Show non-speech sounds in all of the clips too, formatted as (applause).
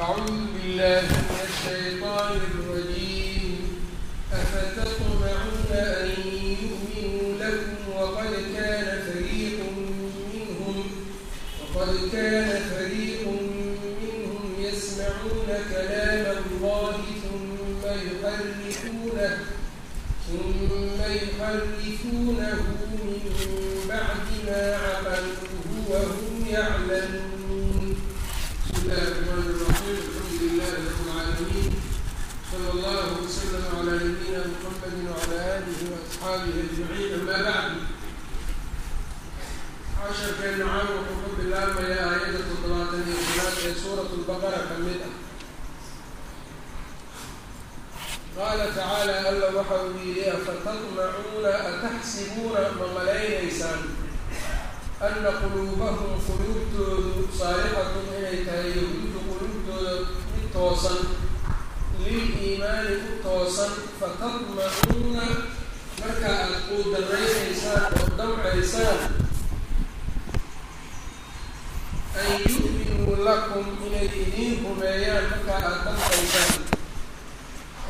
أعوذ بالله من الشيطان الرجيم أفتطمعون أن يؤمنوا لكم وقد كان فريق منهم يسمعون كلام الله ثم يحرفونه من بعد ما عقلوه يعلمون لله رب العالمين صلى الله وسلم على نبينا محمد وعلى آله وأصحaabihi أجمعين أما بعد casharkeena caan wuxuu ka bilaabmayaa aayadda toddobaatan iyo tolaad ee suurat lbaqara ka mid ah qaala tacaala alla waxa uu yidhi afatatmacuuna ataxsibuuna ma malaynaysaan ana quluubahum quluubtoodu saalixatun inay tahay yahuudu quluubtooda mid toosan lil-iimaani u toosan fatatmacuuna marka aada quudaraynaysaan oo damcaysaan an yu'minuu lakum inay idiin rumeeyaan markaa aada damcaysaan.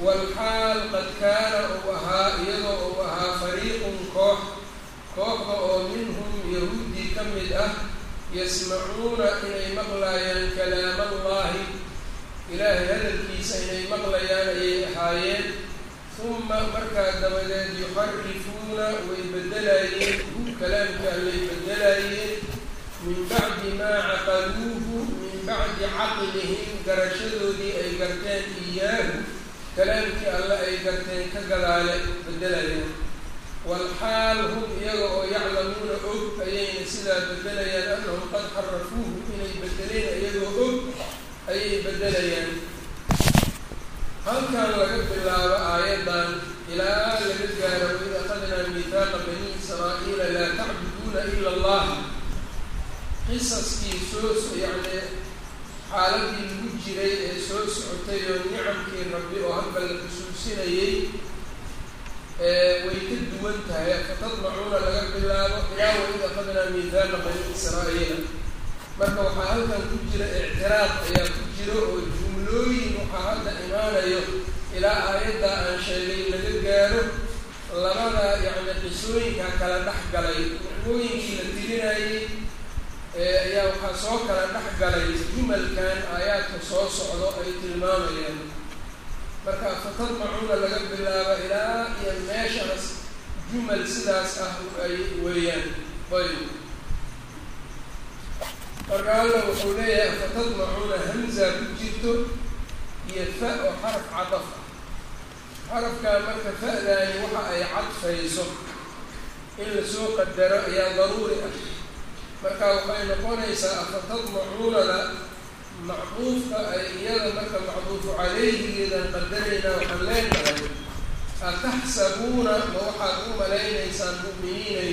Walxaal qad kaana uu ahaa iyadoo uu ahaa fariiqun koox kooxda oo minhum yahuudii ka mid ah yasmacuuna inay maqlaayaan kalaam allaahi ilaahay hadalkiisa inay maqlayaan ayay ahaayeen. Huma markaa dabadeed yuxarifuuna way bedelaayeen hu kalaamka allay bedelaayeen min bacdi maa caqaluuhu min bacdi caqlihim garashadoodii ay garteen iyaahu. Kalaamkii alle ay garteen ka gadaale bedelayaan walxaal hum iyaga oo yaclamuuna og ayayna sidaa bedelayaan annahum qad xarafuuhu inay bedeleen iyagoo og ayay bedelayaan halkan laga bilaabo aayaddan ilaa laga gaaro waid akhadnaa miihaaqa bani israa'iila laa tacbuduuna ila allah. Qisaskii soo yacni xaaladii lagu jiray ee soo socotay oo nicamkii rabbi oo halka la xusuusinayay way ka duwan tahay. Fatadmacuuna laga bilaabo ilaa waid akhadnaa miihaaqa bani israa'iila. Marka waxaa halkan ku jira ictiraaf ayaa jiro oo jumlooyin waxaa hadda imaanayo ilaa aayadda aan sheegay laga gaaro labada yacni qisooyinka kala dhex galay. Nicmooyinkii la tirinayay ayaa waxaa soo kala dhex galay jumalkan aayaadka soo socdo ay tilmaamayaan. Marka fatadmacuuna laga bilaabo ilaa iyo meeshaas jumal sidaas ah ay weeyaan. Ayb marka alla wuxuu leeyahay fatadmacuuna hamza ku jirto iyo fa oo xaraf cadaf ah. Xarafkaa marka fa-daani waxa ay cadfayso in la soo qadaro ayaa daruuri ah. Marka waxay noqonaysaa afatadmacuunada macduufka ay iyada marka macduufu calayhigeedaan qadaraynaa waxaan leenahay ataxsabuuna ma waxaad u malaynaysaan mu'miniinay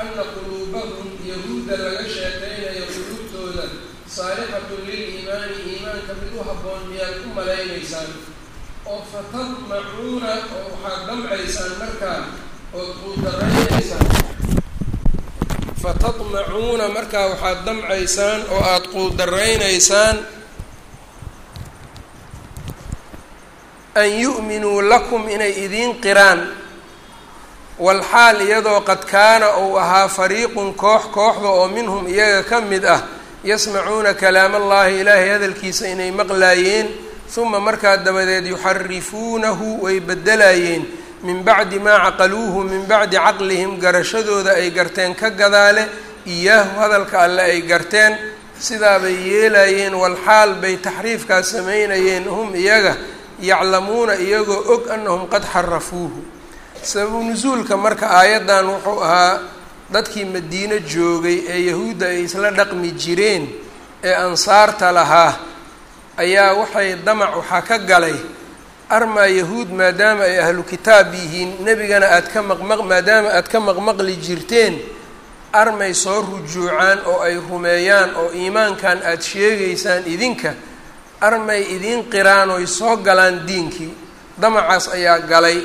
ana quluubahum yahuudda laga sheekaynayo quluubtooda saalixatun lil-iimaani iimaanka mid u habboon miyaad ku malaynaysaan oo fatadmacuuna oo waxaad damcaysaan markaa ood quudaraynaysaan fatadmacuuna markaa waxaad damcaysaan oo aada quudaraynaysaan an yu'minuu lakum inay idiin qiraan walxaal iyadoo qad kaana uu ahaa fariiqun koox kooxda oo minhum iyaga ka mid ah yasmacuuna kalaam allaahi ilaahay hadalkiisa inay maqlaayeen huma markaa dabadeed yuxarifuunahu way bedelaayeen min bacdi maa caqaluuhu min bacdi caqlihim garashadooda ay garteen ka gadaale iyaahu hadalka alle ay garteen. Sidaabay yeelayeen walxaal bay taxriifkaas samaynayeen hum iyaga yaclamuuna iyagoo og annahum qad xarafuuhu sababu nusuulka marka aayaddan wuxuu ahaa dadkii madiino joogay ee yahuudda ay isla dhaqmi jireen ee ansaarta lahaa ayaa waxay damac waxaa ka galay armaa yahuud maadaama ay ahlu kitaab yihiin. Nebigana aad ka maqmaq maadaama aad ka maqmaqli jirteen armay soo rujuucaan oo ay rumeeyaan oo iimaankan aada sheegaysaan idinka armay idiin qiraan oy soo galaan diinkii. Damacaas ayaa galay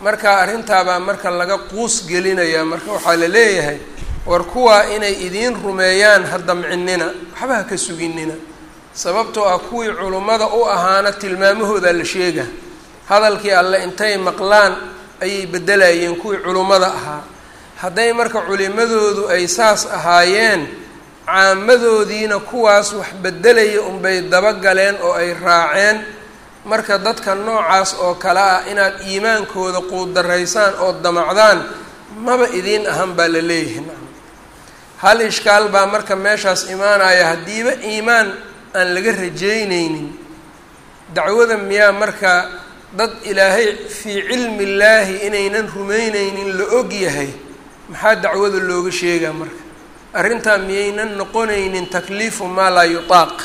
marka arrintaabaa marka laga quus gelinayaa marka waxaa la leeyahay war kuwaa inay idiin rumeeyaan ha damcinina waxba ha ka suginina sababtoo ah kuwii culummada u ahaana tilmaamahooda la sheega. Hadalkii alle intay maqlaan ayay beddelayeen kuwii culummada ahaa. Hadday marka culimadoodu ay saas ahaayeen caamadoodiina kuwaas wax beddelaya unbay dabagaleen oo ay raaceen marka dadka noocaas oo kale ah inaad iimaankooda quudaraysaan oo damacdaan maba idiin ahan baa la leeyahay. Hal ishkaal baa marka meeshaas imaanaya haddiiba iimaan aan laga rajaynaynin. Dacwada miyaa marka dad ilaahay fii cilmi illaahi inaynan rumaynaynin la og yahay maxaa dacwada looga sheegaa marka? Arrintaa miyaynan noqonaynin takliifu maa laa yutaaq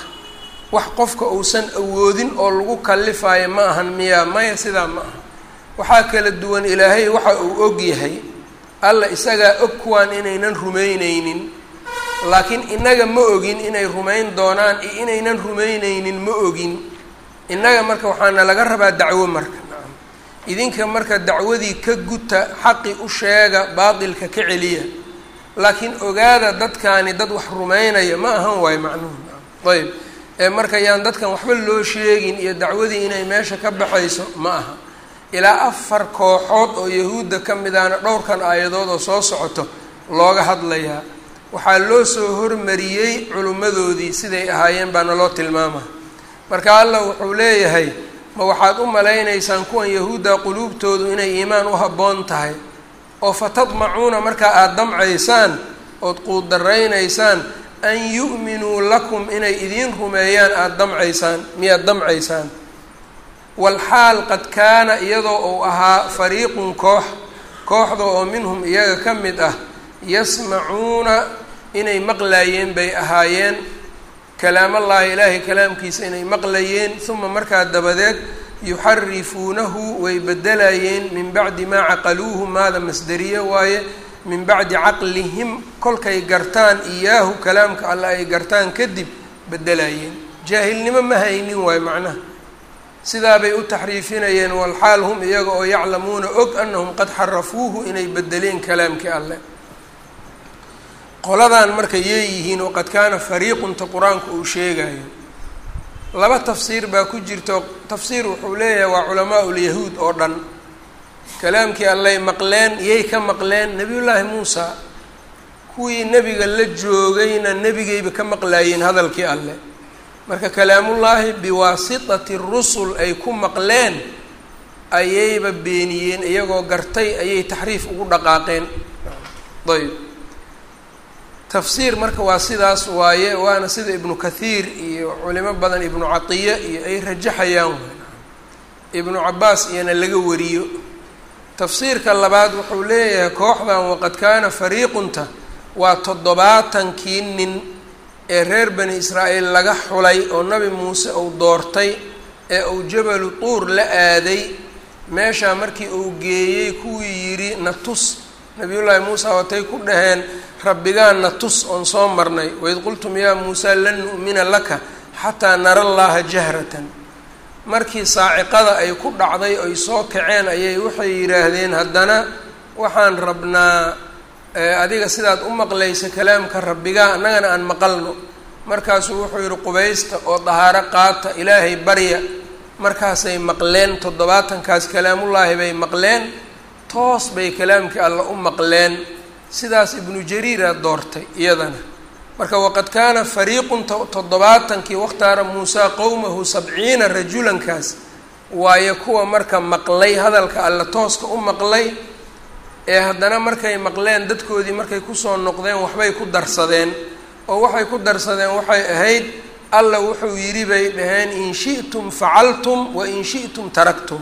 wax qofka uusan awoodin oo lagu kallifaayo ma ahan miyaa maya sidaa ma aha. Waxaa kala duwan ilaahay waxa uu og yahay alla isagaa og kuwaan inaynan rumaynaynin laakiin innaga ma ogin inay rumayn doonaan iyo inaynan rumaynaynin ma ogin. Innaga marka waxaana laga rabaa dacwo marka. Nacam idinka marka dacwadii ka guta xaqi u sheega baatilka ka celiya. Laakiin ogaada dadkaani dad wax rumaynaya ma ahan waayo macnuhu. Nacam ayb ee marka yaan dadkan waxba loo sheegin iyo dacwadii inay meesha ka baxayso ma aha. Ilaa afar kooxood oo yahuudda ka mid ahna dhowrkan aayadood oo soo socoto looga hadlayaa. Waxaa loo soo hormariyey culimmadoodii siday ahaayeen baana loo tilmaama. Marka allah wuxuu leeyahay ma waxaad u malaynaysaan kuwan yahuudda quluubtoodu inay iimaan u habboon tahay? Oo fatadmacuuna markaa aada damcaysaan ood quudaraynaysaan an yu'minuu lakum inay idiin rumeeyaan aada damcaysaan miyaad damcaysaan. Walxaal qad kaana iyadoo uu ahaa fariiqun koox kooxda oo minhum iyaga ka mid ah yasmacuuna inay maqlayeen bay ahaayeen. Kalaamallaahi ilaahay kalaamkiisa inay maqlayeen uma markaa dabadeed yuxarifuunahu way bedelayeen min bacdi maa caqaluuhu maada masderiye waaye min bacdi caqlihim kolkay gartaan iyaahu kalaamka alle ay gartaan kadib bedelayeen jaahilnimo ma haynin waayo macnaha. Sidaabay u taxriifinayeen walxaal hum iyaga oo yaclamuuna og anahum qad xarafuuhu inay bedeleen kalaamkii alle qoladan marka yeeyihiin oo qad kaana fariiqunta qur'aanku uu sheegayo laba tafsiir baa ku jirto. Tafsiir wuxuu leeyahay waa culamaa ulyahuud oo dhan kalaamkii allay maqleen yay ka maqleen nebiyullaahi muusa. Kuwii nebiga la joogayna nebigayba ka maqlaayeen hadalkii alleh marka kalaamullaahi biwaasitati rusul ay ku maqleen ayayba beeniyeen iyagoo gartay ayay taxriif ugu dhaqaaqeen. Ayb tafsiir marka waa sidaas waaye waana sida ibnu kathiir iyo culimo badan ibnu catiya iyo ay rajaxayaan. Ibnu cabaas iyana laga wariyo tafsiirka labaad wuxuu leeyahay kooxdan waqad kaana fariiqunta waa toddobaatankii nin ee reer bani israa'iil laga xulay oo nabi muuse uu doortay ee uu jabalu tuur la aaday. Meeshaa markii uu geeyey kuwii yidhi na tus. Nabiyullaahi muusa watay ku dhaheen rabbigaan na tus oon soo marnay. Waid qultum yaa muusa lan nu'mina laka xataa nara llaha jahratan markii saaciqada ay ku dhacday oy soo kaceen ayay waxay yidhaahdeen haddana waxaan rabnaa adiga sidaad u maqlaysa kalaamka rabbigaa annagana aan maqalno. Markaasuu wuxuu yidhi qubaysta oo dahaaro qaata ilaahay barya markaasay maqleen toddobaatankaas kalaamullaahi bay maqleen toos bay kalaamkii alla u maqleen. Sidaas ibnu jariira doortay iyadana marka waqad kaana fariiqun toddobaatankii wakhtaara muusaa qowmahu sabciina rajulankaas. Waayo kuwa marka maqlay hadalka alla tooska u maqlay ee haddana markay maqleen dadkoodii markay ku soo noqdeen waxbay ku darsadeen. Oo waxay ku darsadeen waxay ahayd alla wuxuu yidhi bay dhaheen in shi'tum facaltum wa in shi'tum taraktum.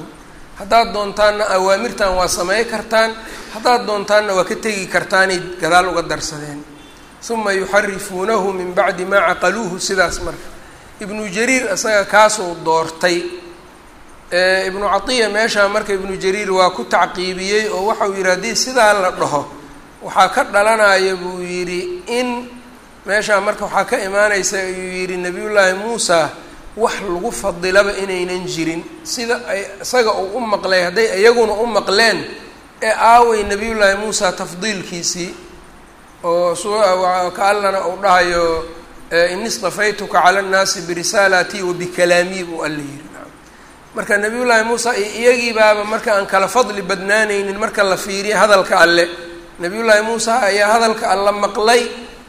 Haddaad doontaanna awaamirtan waa samey kartaan haddaad doontaanna waa ka tegi kartaanay gadaal uga darsadeen uma yuxarifuunahu min bacdi maa caqaluuhu sidaas marka. Ibnu jariir isaga kaasuu doortay ibnu catiya meeshaa marka ibnu jariir waa ku tacqiibiyey oo waxau yidhi haddii sidaa la dhaho waxaa ka dhalanaya buu yidhi in meeshaa marka waxaa ka imaanaysa ayuu yidhi nabiyullaahi muusa wax lagu fadilaba inaynan jirin. Sida ay isaga uu u maqlay hadday iyaguna u maqleen ee aaway nabiyullaahi muusa tafdiilkiisii oo ka allana uu dhahayo ini istafaytuka cala annaasi birisaalati wa bikalaamii buu alla yidhi. Marka nabiy llaahi muusa iyagii baaba marka aan kala fadli badnaanaynin marka la fiiriya hadalka alle nabiy llaahi muusa ayaa hadalka alla maqlay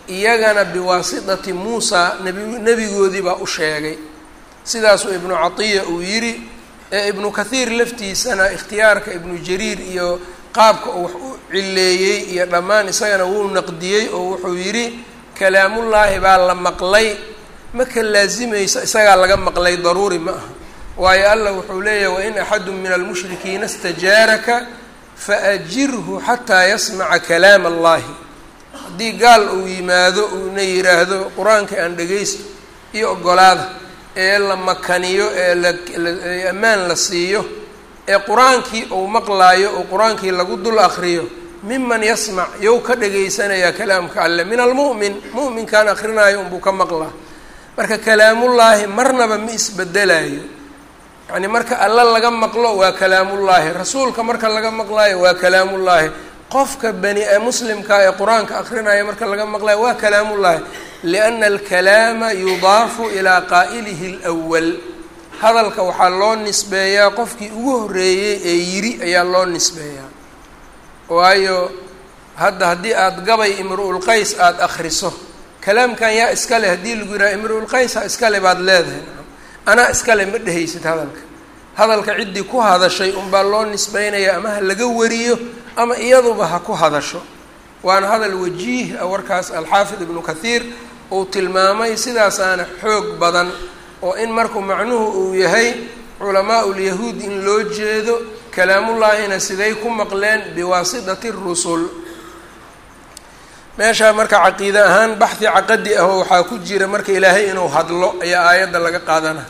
iyagana biwaasitati muusa nabi nebigoodii baa u sheegay. Sidaasuu ibnu catiya uu yidhi ee ibnu kathiir laftiisana ikhtiyaarka ibnu jariir iyo qaabka uu wax u cileeyey iyo dhammaan isagana wuu naqdiyey oo wuxuu yidhi kalaamullaahi baa la maqlay. Maka laasimaysa isagaa laga maqlay daruuri ma aha. Waayo allah wuxuu leeyahay wain axadu min almushrikiina istajaaraka faajirhu xataa yasmaca kalaam allahi haddii gaal uu yimaado uuna yidhaahdo qur'aanka aan dhegaysto iyo ogolaada ee la makaniyo ee la ammaan la siiyo ee qur'aankii uu maqlaayo oo qur'aankii lagu dul akriyo miman yasmac yow ka dhegaysanayaa kalaamka alle min almu'min mu'minkaan akrinaayo unbuu ka maqlaa. Marka kalaamullaahi marnaba ma isbedelayo yacni marka alla laga maqlo waa kalaamullaahi rasuulka marka laga maqlaayo waa kalaamullaahi. Qofka bani muslimka ee qur'aanka akrinaya marka laga maqlayo waa kalaamullaahi liana alkalaama yudaafu ilaa qaa'ilihi alwal hadalka waxaa loo nisbeeyaa qofkii ugu horreeyey ee yiri ayaa loo nisbeeyaa. Waayo hadda haddii aada gabay imru-ulqays aada akriso kalaamkan yaa iskale haddii lagu yidhaha imru-ulqays ha iskale baad leedahay. Anaa iskale ma dhehaysid hadalka. Hadalka ciddii ku hadashay unbaa loo nisbeynaya ama ha laga wariyo ama iyaduba ha ku hadasho. Waana hadal wajiih ah warkaas alxaafid ibnu kathiir uu tilmaamay sidaasaana xoog badan oo in markuu macnuhu uu yahay culamaa ulyahuud in loo jeedo kalaamullaahina siday ku maqleen biwaasitati rusul. Meeshaa marka caqiide ahaan baxdi caqadi ah oo waxaa ku jira marka ilaahay inuu hadlo ayaa aayadda laga qaadana.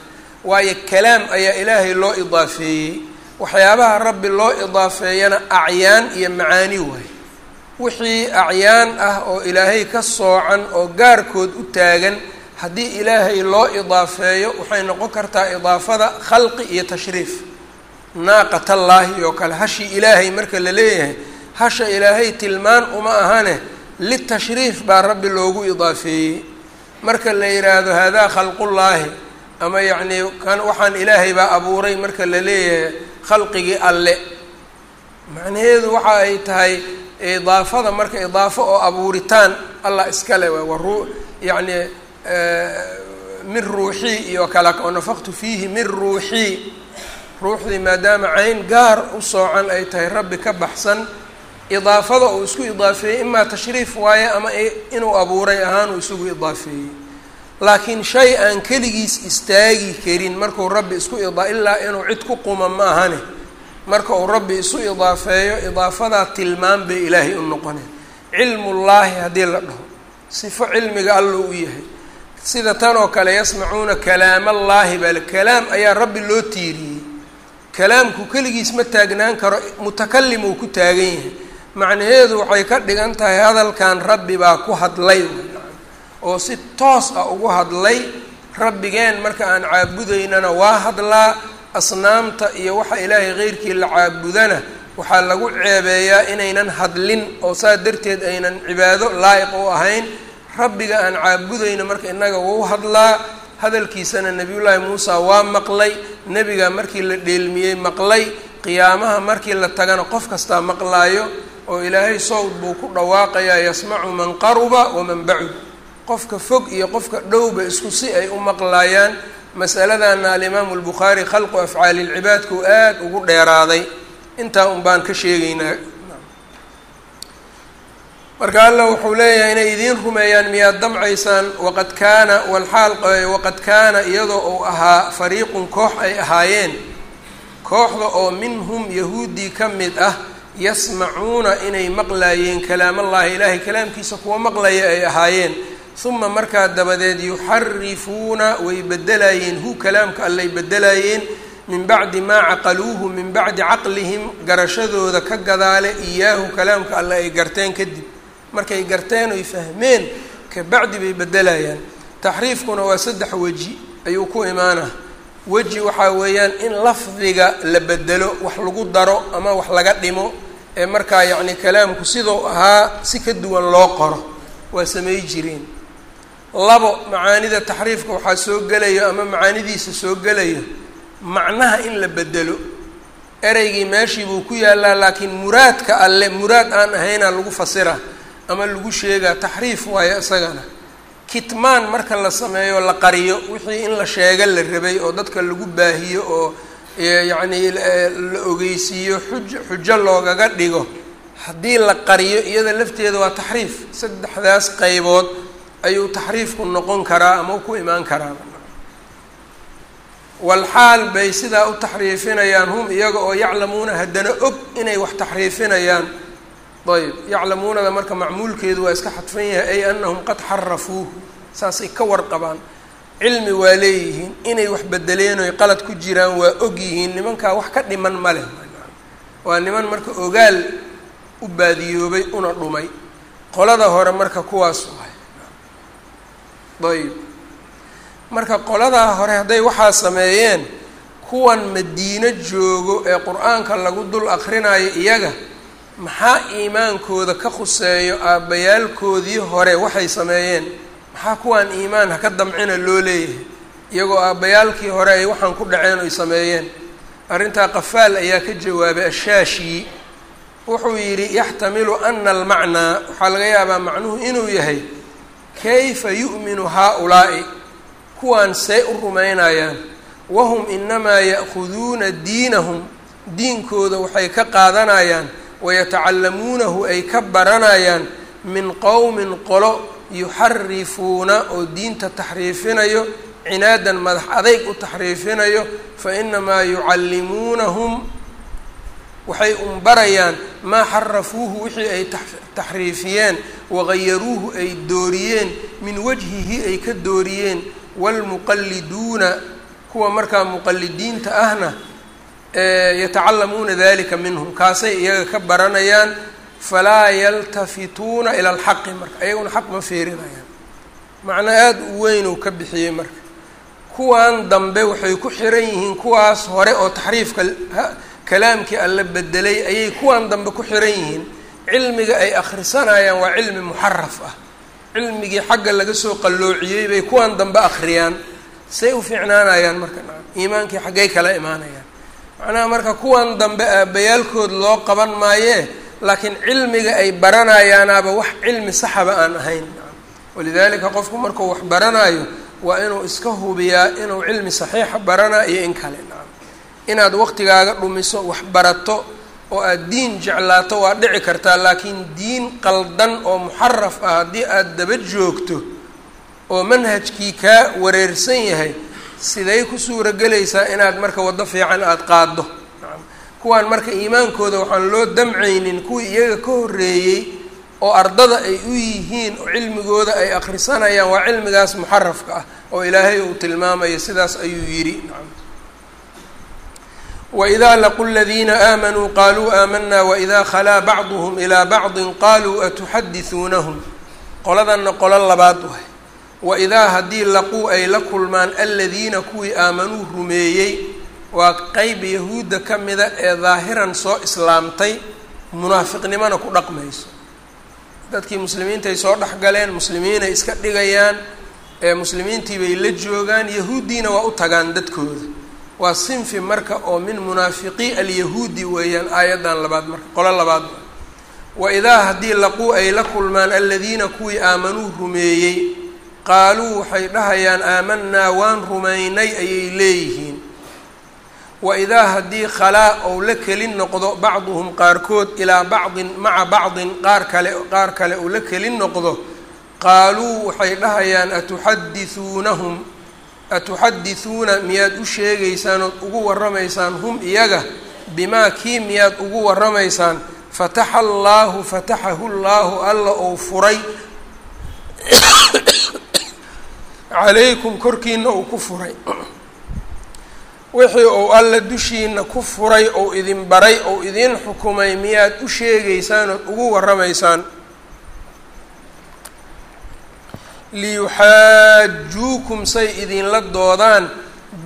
Waayo kalaam ayaa ilaahay loo idaafeeyey. Waxyaabaha rabbi loo idaafeeyana acyaan iyo macaani waaye wixii acyaan ah oo ilaahay ka soocan oo gaarkood u taagan haddii ilaahay loo idaafeeyo waxay noqon kartaa idaafada khalqi iyo tashriif. Naaqatallaahi oo kale. Hashii ilaahay marka la leeyahay hasha ilaahay tilmaan uma ahane litashriif baa rabbi loogu idaafeeyey. Marka la yidhaahdo haadaa khalqullaahi ama yacnii kan waxaan ilaahay baa abuuray marka la leeyahay khalqigii alle. Macnaheedu waxa ay tahay idaafada marka idaafo oo abuuritaan allah iskale waay wa ruu yacni min ruuxii iyo kale oo nafaqtu fiihi min ruuxii ruuxdii maadaama cayn gaar u soocan ay tahay rabbi ka baxsan idaafada uu isku idaafeeyey imaa tashriif waaye ama inuu abuuray ahaan uu isugu idaafeeyey. Laakiin shay aan keligiis istaagi karin markuu rabbi isku ida ilaa inuu cid ku quma ma ahane marka uu rabbi isu idaafeeyo idaafadaa tilmaan bay ilaahay u noqoneen. Cilmullaahi haddii la dhaho sifo cilmiga alla u yahay sida tan oo kale yasmacuuna kalaamallaahi baa kalaam ayaa rabbi loo tiiriyey. Kalaamku keligiis ma taagnaan karo mutakalim uu ku taagan yahay. Macnaheedu waxay ka dhigan tahay hadalkan rabbi baa ku hadlay. Oo si toos ah ugu hadlay rabbigeen marka aan caabudaynana waa hadlaa asnaamta iyo waxa ilaahay keyrkii la caabudana waxaa lagu ceebeeyaa inaynan hadlin oo saa darteed aynan cibaado laa'iq u ahayn rabbiga aan caabudayno marka innaga wau hadlaa. Hadalkiisana nebiyullaahi muusa waa maqlay. Nebiga markii la dheelmiyey maqlay. Qiyaamaha markii la tagana qof kastaa maqlaayo oo ilaahay sowd buu ku dhawaaqayaa yasmacu man qaruba waman bacud. Qofka fog iyo qofka dhowba isku si ay u maqlaayaan. Masaladana alimaamu albukhaari khalqu afcaali lcibaadku aada ugu dheeraaday. Intaa un baan ka sheegaynaa marka allah wuxuu leeyahay inay idiin rumeeyaan miyaad damcaysaan waqad kaana walxaal waqad kaana iyadoo uu ahaa fariiqun koox ay ahaayeen. Kooxda oo minhum yahuudii ka mid ah yasmacuuna inay maqlaayeen kalaamallahi ilaahay kalaamkiisa kuwa maqlaya ay ahaayeen. Uma markaa dabadeed yuxarifuuna way bedelaayeen hu kalaamka allay bedelaayeen min bacdi maa caqaluuhu min bacdi caqlihim garashadooda ka gadaale iyaahu kalaamka alle ay garteen kadib markay garteen oy fahmeen kabacdi bay bedelayaan. Taxriifkuna waa saddex weji ayuu ku imaanaa. Weji waxaa weeyaan in lafdiga la bedelo wax lagu daro ama wax laga dhimo ee markaa yacni kalaamku siduu ahaa si ka duwan loo qoro. Waa samey jireen labo macaanida taxriifka waxaa soo gelayo ama macaanidiisa soo gelayo macnaha in la bedelo. Ereygii meeshii buu ku yaallaa laakiin muraadka alle muraad aan ahaynaa lagu fasira ama lagu sheegaa taxriif waayo isagana. Kitmaan marka la sameeyo la qariyo wixii in la sheega la rabay oo dadka lagu baahiyo oo yacni la ogeysiiyo xuj xujo loogaga dhigo. Haddii la qariyo iyada lafteeda waa taxriif. Saddexdaas qaybood ayuu taxriifku noqon karaa ama ku imaan karaa. Walxaal bay sidaa u taxriifinayaan hum iyaga oo yaclamuuna haddana og inay wax taxriifinayaan ayb yaclamuunada marka macmuulkeedu waa iska xadfan yahay ay anahum qad xarafuuhu saasay ka warqabaan. Cilmi waa leeyihiin inay wax bedeleen oy qalad ku jiraan waa og yihiin nimankaa wax ka dhiman ma leh. Waa niman marka ogaal u baadiyoobay una dhumay. Qolada hore marka kuwaas waay. Ayb. Marka qoladaa hore hadday waxaa sameeyeen kuwan madiino joogo ee qur'aanka lagu dul akrinayo iyaga maxaa iimaankooda ka khuseeyo aabbayaalkoodii hore waxay sameeyeen? Maxaa kuwaan iimaan haka damcina loo leeyahay? Iyagoo aabbayaalkii hore ay waxaan ku dhaceen oy sameeyeen. Arrintaa qafaal ayaa ka jawaabay ashaashi. Wuxuu yidhi yaxtamilu ana almacnaa waxaa laga yaabaa macnuhu inuu yahay kayfa yu'minu haa-ulaa'i? Kuwaan see u rumaynayaan. Wahum inamaa ya'khuduuna diinahum. Diinkooda waxay ka qaadanayaan wayatacallamuunahu ay ka baranayaan min qowmin qolo yuxarifuuna oo diinta taxriifinayo cinaadan madax adayg u taxriifinayo fa inamaa yucallimuunahum waxay unbarayaan maa xarafuuhu wixii ay taxriifiyeen wagayaruuhu ay dooriyeen min wajhihi ay ka dooriyeen waalmuqalliduuna kuwa markaa muqallidiinta ahna yatacallamuuna dalika minhum. Kaasay iyaga ka baranayaan falaa yaltafituuna ila alxaqi. Marka ayaguna xaq ma fiirinayaan. Macnaa aada u weyn uu ka bixiyey marka. Kuwan dambe waxay ku xiran yihiin kuwaas hore oo taxriifka kalaamkii alla bedelay ayay kuwan dambe ku xiran yihiin. Cilmiga ay akhrisanayaan waa cilmi muxaraf ah. Cilmigii xagga laga soo qalloociyey bay kuwan dambe akhriyaan. Say u fiicnaanayaan marka iimaankii xaggay kala imaanayaan macnaha marka kuwan dambe aabbayaalkood loo qaban maayee laakiin cilmiga ay baranayaanaaba wax cilmi saxaba aan ahayn. Walidaalika qofku markuu wax baranayo waa inuu iska hubiyaa inuu cilmi saxiixa baranayo iyo in kale. Nacam inaad waqtigaaga dhumiso wax barato oo aada diin jeclaato waa dhici kartaa laakiin diin qaldan oo muxaraf ah haddii aada daba joogto oo manhajkii kaa wareersan yahay siday ku suura gelaysaa inaad marka waddo fiican aada qaaddo. Kuwaan marka iimaankooda waxaan loo damcaynin kuwii iyaga ka horreeyey oo ardada ay u yihiin oo cilmigooda ay akhrisanayaan waa cilmigaas muxarafka ah oo ilaahay uu tilmaamayo sidaas ayuu yidhi. Waidaa laqu ladiina aamanuu qaaluu aamanaa waidaa khalaa bacduhum ilaa bacdin qaaluu atuxadiuunahum qoladanna qolo labaad waay waidaa haddii laquu ay la kulmaan aladiina kuwii aamanuu rumeeyey waa qeyb yahuudda ka mida ee daahiran soo islaamtay munaafiqnimona ku dhaqmayso. Dadkii muslimiintay soo dhexgaleen muslimiinay iska dhigayaan ee muslimiintii bay la joogaan yahuuddiina waa u tagaan dadkooda. Waa sinfi marka oo min munaafiqii alyahuudi weeyaan aayaddan labaad marka qolo labaad. Waidaa haddii laquu ay la kulmaan aladiina kuwii aamanuu rumeeyey qaaluu waxay dhahayaan aamanaa waan rumaynay ayay leeyihiin. Waidaa haddii khalaa ou la keli noqdo bacduhum qaarkood ilaa bacdin maca bacdin qaar kale qaar kale uu la keli noqdo qaaluu waxay dhahayaan atuxadisuunahum atuxadisuuna miyaad u sheegaysaan ood ugu warramaysaan hum iyaga? Bimaa kii miyaad ugu warramaysaan? Fataxa allaahu fataxahu llaahu alla ou furay calaykum korkiina uu ku furay. Wixii uu alla dushiina ku furay ou idin baray ou idin xukumay miyaad u sheegaysaan ood ugu warramaysaan? Liyuxaajuukum say idinla doodaan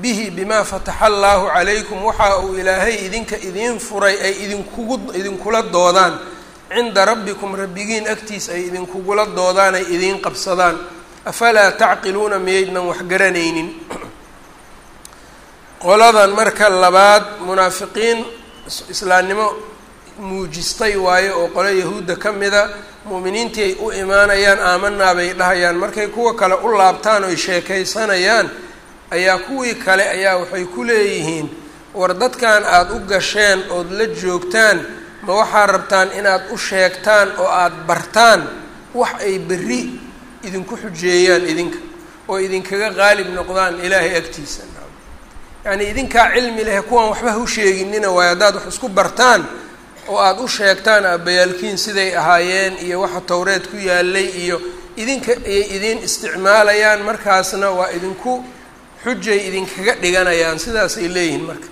bihi bimaa fataxa allaahu calaykum. Waxa uu ilaahay idinka idiin furay ay idinkugu idinkula doodaan. Cinda rabbikum rabbigiin agtiis ay idinkugula doodaan ay idiin qabsadaan afalaa tacqiluuna miyaydnan wax garanaynin qoladan marka labaad munaafiqiin islaamnimo muujistay waayo oo qole yahuudda ka mida mu'miniintii ay u imaanayaan aamanaa bay dhahayaan markay kuwa kale u laabtaan oy sheekaysanayaan ayaa kuwii kale ayaa waxay ku leeyihiin war dadkan aada u gasheen ood la joogtaan ma waxaa rabtaan inaad u sheegtaan oo aada bartaan wax ay berri idinku xujeeyaan idinka oo idinkaga qaalib noqdaan ilaahay agtiisa. Yacnii idinkaa cilmi leh kuwaan waxba ha u sheeginina waayo haddaad wax isku bartaan oo aada u sheegtaan aabbayaalkiin siday ahaayeen iyo waxa towreed ku yaalay iyo idinka ayay idiin isticmaalayaan markaasna waa idinku xujay idinkaga dhiganayaan. Sidaasay leeyihiin marka.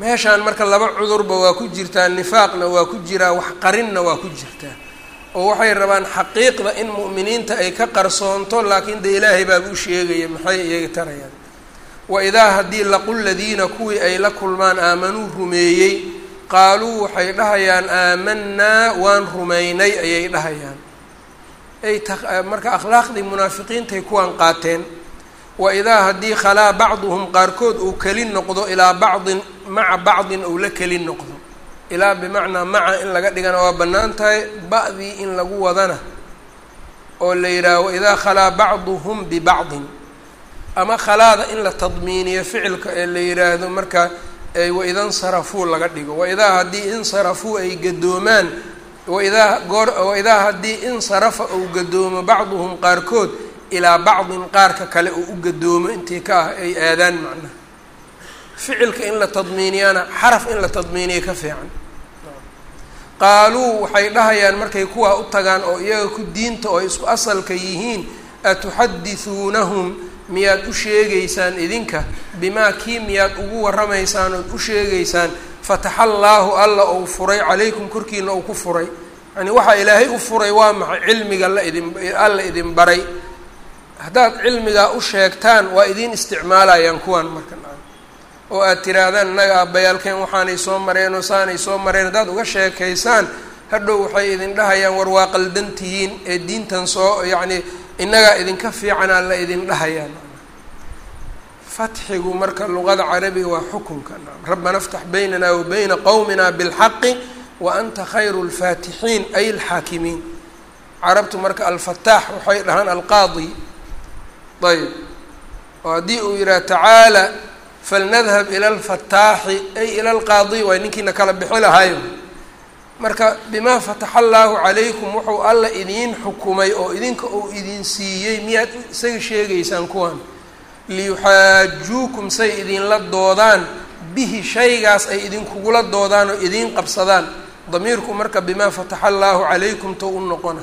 Meeshaan marka laba cudurba waa ku jirtaa nifaaqna waa ku jiraa wax qarinna waa ku jirtaa oo waxay rabaan xaqiiqda in mu'miniinta ay ka qarsoonto laakiin dee ilaahay baaba u sheegaya maxay iyaga tarayaan? Wa idaa haddii laqu ladiina kuwii ay la kulmaan aamanuu rumeeyey qaaluu waxay dhahayaan aamanaa waan rumaynay ayay dhahayaan. Ay marka akhlaaqdii munaafiqiintay kuwaan qaateen. Wa idaa haddii khalaa bacduhum qaarkood uu keli noqdo ilaa bacdin maca bacdin ou la keli noqdo ilaa bimacnaa maca in laga dhigana waa bannaan tahay ba'dii in lagu wadana oo la yidhaaho waidaa khalaa bacduhum bibacdin. Ama khalaada in la tadmiiniyo ficilka ee la yidhaahdo marka waida insarafuu laga dhigo waidaa haddii insarafuu ay gadoomaan waidaa goor waidaa haddii insarafa ou gadoomo bacduhum qaarkood ilaa bacdin qaarka kale oo u gadoomo intii ka ah ay aadaan macnaha ficilka in la tadmiiniyana xaraf in la tadmiiniya ka fiican. Qaaluu waxay dhahayaan markay kuwaa u tagaan oo iyaga ku diinta oo isku asalka yihiin atuxadithuunahum miyaad u sheegaysaan idinka? Bimaa kii miyaad ugu warramaysaan ood u sheegaysaan? Fataxa allaahu alla ou furay calaykum korkiina ou ku furay. Yani waxaa ilaahay u furay waa maxay? Cilmiga la idin alla idin baray. Haddaad cilmigaa u sheegtaan waa idiin isticmaalayaan kuwan marka oo aad tiraahdaan innaga aabbayaalkeen waxaanay soo mareen oo saanay soo mareen haddaad uga sheekaysaan hadhow waxay idin dhahayaan war waa qaldan tihiin ee diintan soo yacni innagaa idinka fiicanaa la idin dhahayaan. Fatxigu marka luqada carabiga waa xukunka. Rabbana aftax baynana wa bayna qowmina bilxaqi wa anta khayru lfaatixiin ay alxaakimiin. Carabtu marka alfataax waxay dhahaan alqaadi. Ayb oo haddii uu yidhaha tacaala falnadhab ila alfataaxi ay ila alqaadi waay ninkiina kala bixi lahayo marka bimaa fataxa allaahu calaykum wuxuu alla idiin xukumay oo idinka uu idin siiyey miyaad isaga sheegaysaan kuwan? Liyuxaajuukum say idinla doodaan bihi shaygaas ay idinkugula doodaan oo idiin qabsadaan. Damiirku marka bimaa fataxa allaahu calaykum to u noqona.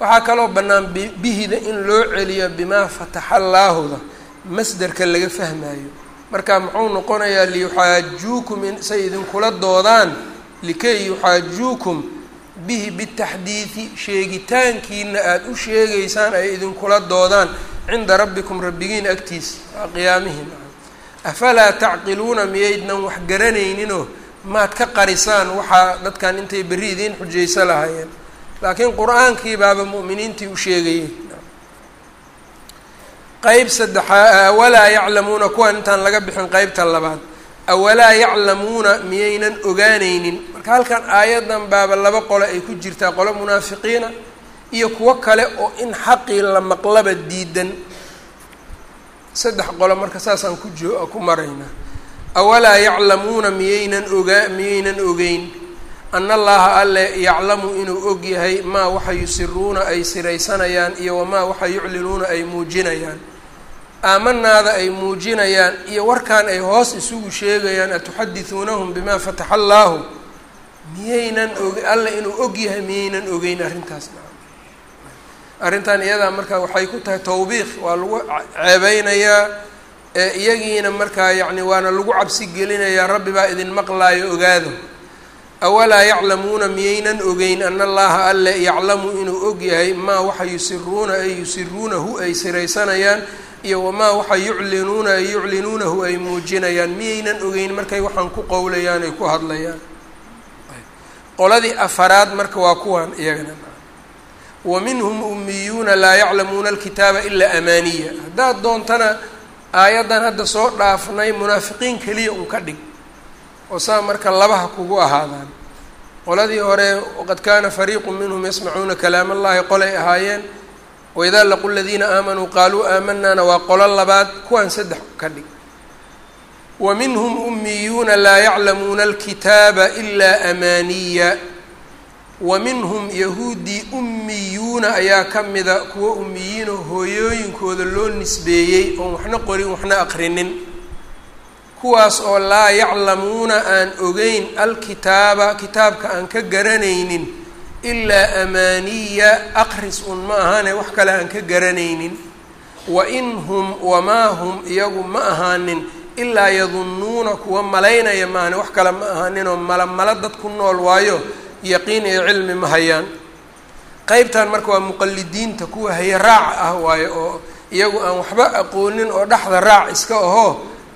Waxaa kaloo bannaan bihida in loo celiyo bimaa fataxa allaahuda masderka laga fahmayo marka muxuu noqonayaa liyuxaajuukum say idinkula doodaan likay yuxaajuukum bihi bitaxdiidi sheegitaankiina aada u sheegaysaan ay idinkula doodaan cinda rabbikum rabbigiin agtiisa waa qiyaamihiin afalaa tacqiluuna miyaydnan wax garanayninoo maad ka qarisaan waxaa dadkan intay berri idiin xujayso lahaayeen. Laakiin qur'aankii baaba mu'miniintii u sheegayay qeyb saddexaa awalaa yaclamuuna kuwan intaan laga bixin qeybta labaad. Awalaa yaclamuuna miyaynan ogaanaynin. Marka halkan aayadan baaba laba qole ay ku jirtaa qole munaafiqiina iyo kuwo kale oo in xaqii la maqlaba diidan saddex qole marka saasaan ku joo ku maraynaa awalaa yaclamuuna miyaynan ogaa miyaynan ogeyn. Ana allaha alle yaclamu inuu og yahay maa waxa yusiruuna ay siraysanayaan iyo wamaa waxa yuclinuuna ay muujinayaan aamanaada ay muujinayaan iyo warkan ay hoos isugu sheegayaan atuxadithuunahum bimaa fataxa allaahu miyaynan og alle inuu og yahay miyaynan ogeyn arrintaas arrintan iyadaa marka waxay ku tahay tawbiiq waa lagu ceebeynayaa iyagiina markaa yacni waana lagu cabsi gelinayaa rabbi baa idin maqlaayo ogaado. Awalaa yaclamuuna miyaynan ogeyn ana allaha alle yaclamu inuu og yahay maa waxa yusiruuna ay yusiruunahu ay siraysanayaan iyo wamaa waxa yuclinuuna yuclinuunahu ay muujinayaan. Miyaynan ogeyn markay waxaan ku qowlayaan ay ku hadlayaan. Qoladii afaraad marka waa kuwan iyagana wa minhum ummiyuuna laa yaclamuuna alkitaaba ilaa amaaniya. Haddaad doontana aayaddan hadda soo dhaafnay munaafiqiin keliya un ka dhig. Oo saa marka labaha kugu ahaadaan. Qoladii hore waqad kaana fariiqu minhum yasmacuuna kalaam allahi qolay ahaayeen waidaa laqu ladiina aamanuu qaaluu aamanaana waa qolo labaad kuwaan saddex ka dhig wa minhum ummiyuuna laa yaclamuuna alkitaaba ilaa amaaniya wa minhum yahuudii ummiyuuna ayaa ka mida kuwa ummiyiinoo hooyooyinkooda loo nisbeeyey oon waxna qorin waxna aqrinin kuwaas oo laa yaclamuuna aan ogeyn alkitaaba kitaabka aan ka garanaynin ilaa amaaniya aqris un ma ahane wax kale aan ka garanaynin. Wa in hum wamaa hum iyagu ma ahaanin. Ilaa yadunnuuna kuwa malaynaya maahane wax kale ma ahaaninoo mala mala dad ku nool waayo. Yaqiin iyo cilmi ma hayaan. Qeybtan marka waa muqalidiinta kuwa haya raaca ah waayo oo iyagu aan waxba aqoonin oo dhexda raac iska ahoo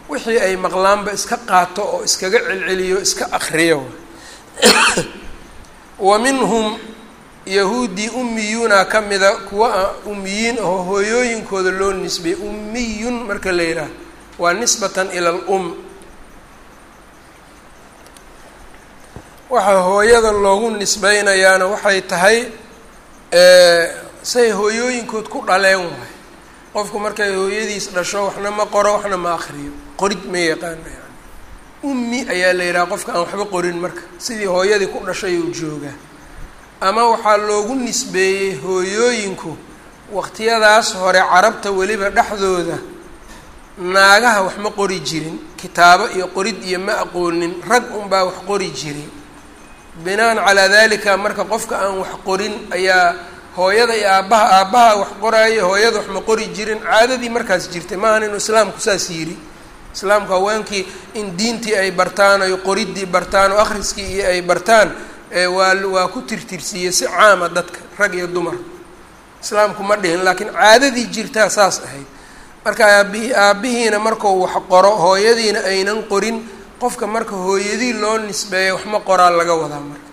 wixii ay maqlaanba iska qaato oo iskaga celceliyo iska akriyo wa minhum yahuudii ummiyuuna ka mida kuwa ummiyiin ahoo hooyooyinkooda loo nisbiyey ummiyun marka la yidhaah waa nisbatan ila alum waxaa hooyada loogu nisbeynayaana waxay tahay say hooyooyinkood ku dhaleen waay. Qofku markay hooyadiis dhasho waxna ma qoro waxna ma akriyo qorid ma yaqaano yani ummi ayaa la yidhaha qofka aan waxba qorin marka. Sidii hooyadii ku dhashay uu joogaa. Ama waxaa loogu nisbeeyey hooyooyinku waqtiyadaas hore carabta weliba dhexdooda naagaha wax ma qori jirin kitaabo iyo qorid iyo ma aqoonin rag unbaa wax qori jiray binaan calaa dalika marka qofka aan wax qorin ayaa hooyada iyo aabbaha aabbaha wax qoraayo hooyada wax ma qori jirin. Caadadii markaas jirtay maahan inuu islaamku saas yidhi islaamku haweenkii in diintii ay bartaan oy qoriddii bartaan oo akhriskii iyo ay bartaan waa waa ku tirtirsiiyey si caama dadka rag iyo dumar. Islaamku ma dhihin laakiin caadadii jirtaa saas ahayd. Marka aabbihi aabbihiina markuu wax qoro hooyadiina aynan qorin qofka marka hooyadii loo nisbeeya waxma qoraa laga wadaa marka.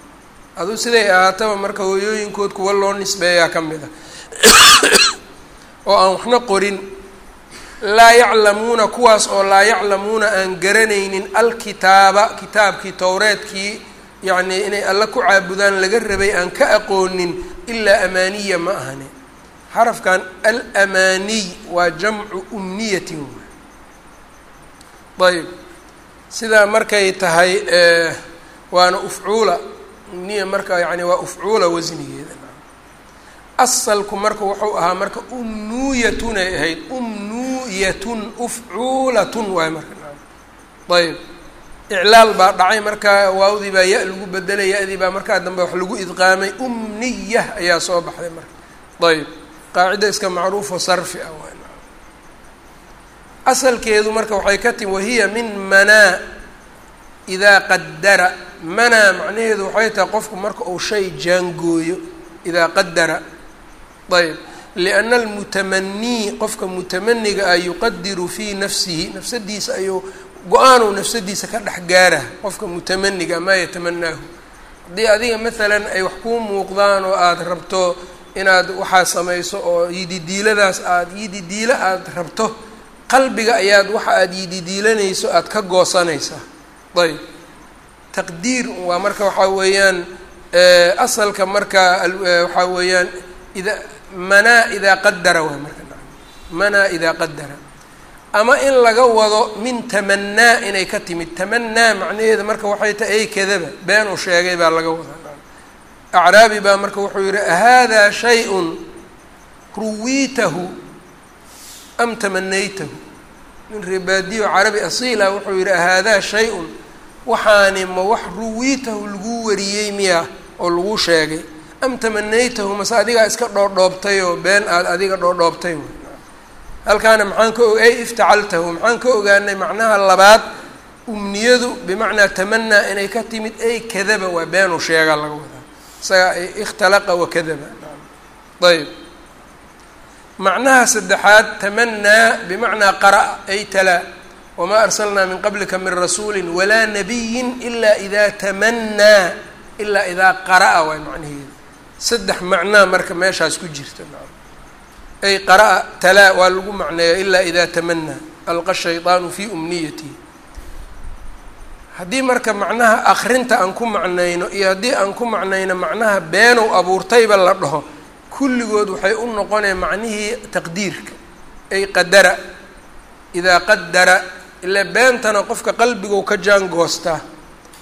Aduu siday ahaataba marka hooyooyinkood kuwa loo nisbeeyaa ka mid a (coughs) (coughs) oo aan waxna qorin laa yaclamuuna kuwaas oo laa yaclamuuna aan garanaynin alkitaaba kitaabkii towreedkii yacnii inay alla ku caabudaan laga rabay aan ka aqoonin ilaa amaaniya ma ahane. Xarafkan alamaaniy waa jamcu umniyatin ayb sidaa markay tahay waana ufcuula. Umniya marka yani waa ufcuula wasnigeeda. Asalku marka wuxuu ahaa marka umnuuyatun ay ahayd umnuuyatun ufcuulatun waay marka. Ayb iclaal baa dhacay marka waawdii baa ya lagu bedelay ya-dii baa markaa dambe wax lagu idqaamay umniya ayaa soo baxday marka. Ayb qaacida iska macruufo sarfi ah waa asalkeedu marka waxay ka timi wahiya min manaa idaa qadara manaa macnaheedu waxay tahay qofku marka uu shay jaangooyo idaa qadara ayb lianna almutamanii qofka mutamaniga ah yuqadiru fii nafsihi nafsadiisa ayuu go'aanuu nafsadiisa ka dhex gaara qofka mutamaniga maa yatamanaahu haddii adiga maalan ay wax kuu muuqdaan oo aada rabto inaad waxaa samayso oo yididiiladaas aada yididiilo aada rabto qalbiga ayaad waxa aada yididiilanayso aada ka goosanaysaa ayb taqdiir waa marka waxaa weeyaan asalka marka waxaa weeyaan ida manaa idaa qadara waa marka manaa idaa qadara ama in laga wado min tamanaa inay ka timid. Tamanaa macnaheeda marka waxay tahay ay kadaba been uu sheegay baa laga wadaa acraabi baa marka wuxuu yihi ahaadaa shay-un ruwiitahu am tamanaytahu nin reebaadiyo carabi asiila wuxuu yihi ahaadaa shay-un waxaani ma wax ruwiitahu lagu wariyey miya oo lagu sheegay am tamanaytahu mase adigaa iska dhoodhoobtay oo been aada adiga dhoodhoobtay. Halkaana maxaan ka og ay iftacaltahu maxaan ka ogaanay macnaha labaad umniyadu bimacnaa tamanaa inay ka timid ay kadaba waa beenu sheegaa laga wadaa. Isagaa ikhtalaqa wakadaba ayb macnaha saddexaad tamanaa bimacnaa qara'a ay talaa wamaa arsalnaa min qablika min rasuuli walaa nabiyin ilaa idaa tamanaa ilaa idaa qara'a waay macnaheedu saddex macnaa marka meeshaas ku jirta. Ay qara'a talaa waa lagu macneeya ilaa idaa tamanaa alqa shaydaanu fii umniyatihi haddii marka macnaha akrinta aan ku macnayno iyo haddii aan ku macnayno macnaha beenow abuurtayba la dhaho kulligood waxay u noqoneen macnihii taqdiirka. Ay qadara idaa qadara ilaa beentana qofka qalbigow ka jaangoostaa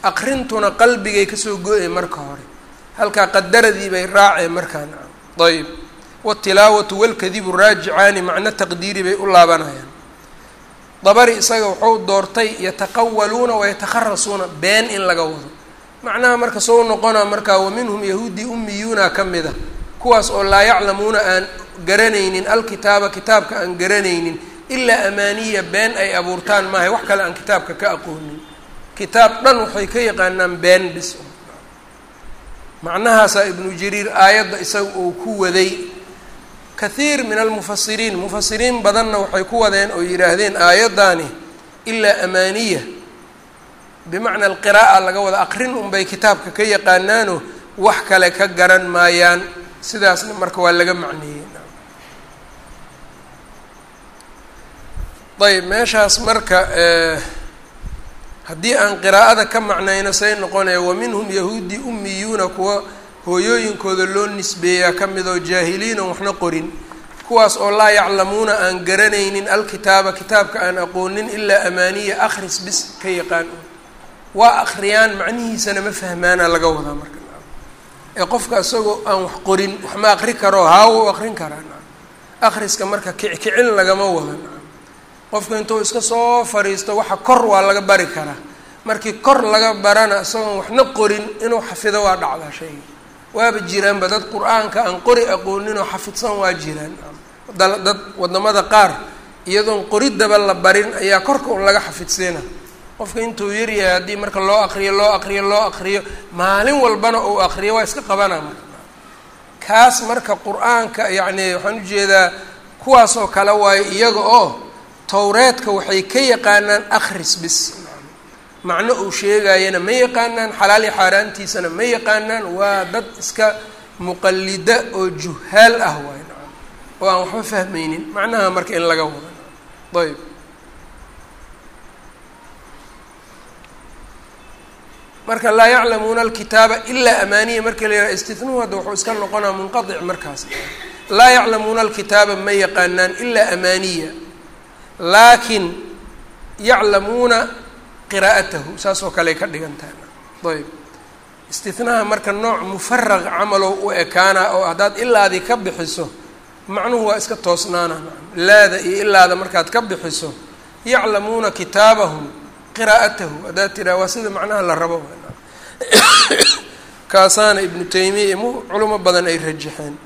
akrintuna qalbigay ka soo go'ay marka hore halkaa qadaradii bay raaceen markaa nacam ayb watilaawatu walkadibu raajicaani macno taqdiiri bay u laabanayaan. Dabari isaga wuxuu doortay yataqawaluuna wayatakharasuuna been in laga wado. Macnaha marka soo noqona markaa wa minhum yahuudi ummiyuuna ka mid a kuwaas oo laa yaclamuuna aan garanaynin alkitaaba kitaabka aan garanaynin ilaa amaaniya been ay abuurtaan maahay wax kale aan kitaabka ka aqoonin. Kitaab dhan waxay ka yaqaanaan been bis macnahaasaa ibnu jariir aayadda isaga uu ku waday. Kathiir min almufasiriin mufasiriin badanna waxay ku wadeen oo yidhaahdeen aayaddaani ilaa amaaniya bimacna alqiraa'a laga wada aqrin unbay kitaabka ka yaqaanaano wax kale ka garan maayaan. Sidaasna marka waa laga macneeyey ayb meeshaas marka haddii aan qiraa'ada ka macnayno say noqonaya wa minhum yahuudi ummiyuuna kuwa hooyooyinkooda loo nisbeeyaa ka mid oo jaahiliina waxna qorin. Kuwaas oo laa yaclamuuna aan garanaynin alkitaaba kitaabka aan aqoonin ilaa amaaniya akhris bis ka yaqaan. Waa akhriyaan macnihiisana ma fahmaana laga wadaa marka. Ee qofka isagoo aan wax qorin wax ma akri karo haawo u akrin karaa akhriska marka kickicin lagama wada qofka intuu iska soo fariisto waxa kor waa laga bari karaa. Markii kor laga barana isagoon waxna qorin inuu xafido waa dhacdaa shayga waaba jiraanba dad qur'aanka aan qori aqoonin oo xafidsan waa jiraan. Dad waddamada qaar iyadoon qoridaba la barin ayaa korka un laga xafidsiina qofka intuu yaryahay haddii marka loo aqriyo loo aqriyo loo aqriyo maalin walbana uu aqriyo waa iska qabana marka. Kaas marka qur'aanka yacni waxaan u jeedaa kuwaasoo kale waayo iyaga oo towreedka waxay ka yaqaanaan akhris bis. Macno uu sheegayana ma yaqaanaan xalaal iyo xaaraantiisana ma yaqaanaan waa dad iska muqallida oo juhaal ah waay. Nacam oo aan waxba fahmaynin macnaha marka in laga wado. Ayb marka laa yaclamuuna alkitaaba ilaa amaaniya marka la yidhaha istihnuhu hadda wuxuu iska noqonaa munqadic markaas. Laa yaclamuuna alkitaaba ma yaqaanaan ilaa amaaniya laakin yaclamuuna qiraa'atahu saas oo kale ay ka dhigan tahay ayb istihnaha marka nooc mufaraq camalow u ekaana oo haddaad ilaadii ka bixiso macnuhu waa iska toosnaana. Laada iyo ilaada markaad ka bixiso yaclamuuna kitaabahum qiraa'atahu. Haddaad tiraa waa sida macnaha la rabo. (coughs) Kaasaana ibnu taymiya iyo culimo badan ay rajaxeen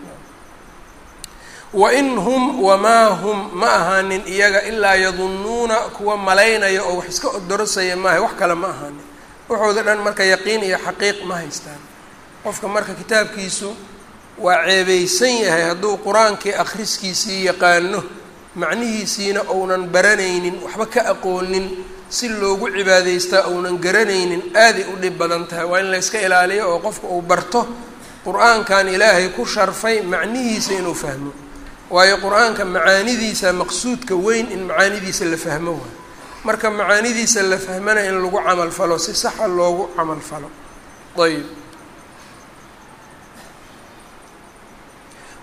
wain hum wamaa hum ma ahaanin iyaga ilaa yadunnuuna kuwa malaynaya oo wax iska odorosaya maaha wax kale ma ahaanin. Waxooda dhan marka yaqiin iyo xaqiiq ma haystaan. Qofka marka kitaabkiisu waa ceebeysan yahay hadduu qur'aankii akhriskiisii yaqaano macnihiisiina ounan baranaynin waxba ka aqoonin si loogu cibaadaystaa ounan garanaynin aaday u dhib badan tahay. Waa in la yska ilaaliyo oo qofka uu barto qur'aankan ilaahay ku sharfay macnihiisa inuu fahmo waayo qur'aanka macaanidiisa maqsuudka weyn in macaanidiisa la fahmo waayo marka macaanidiisa la fahmana in lagu camal falo si saxa loogu camal falo. Ayb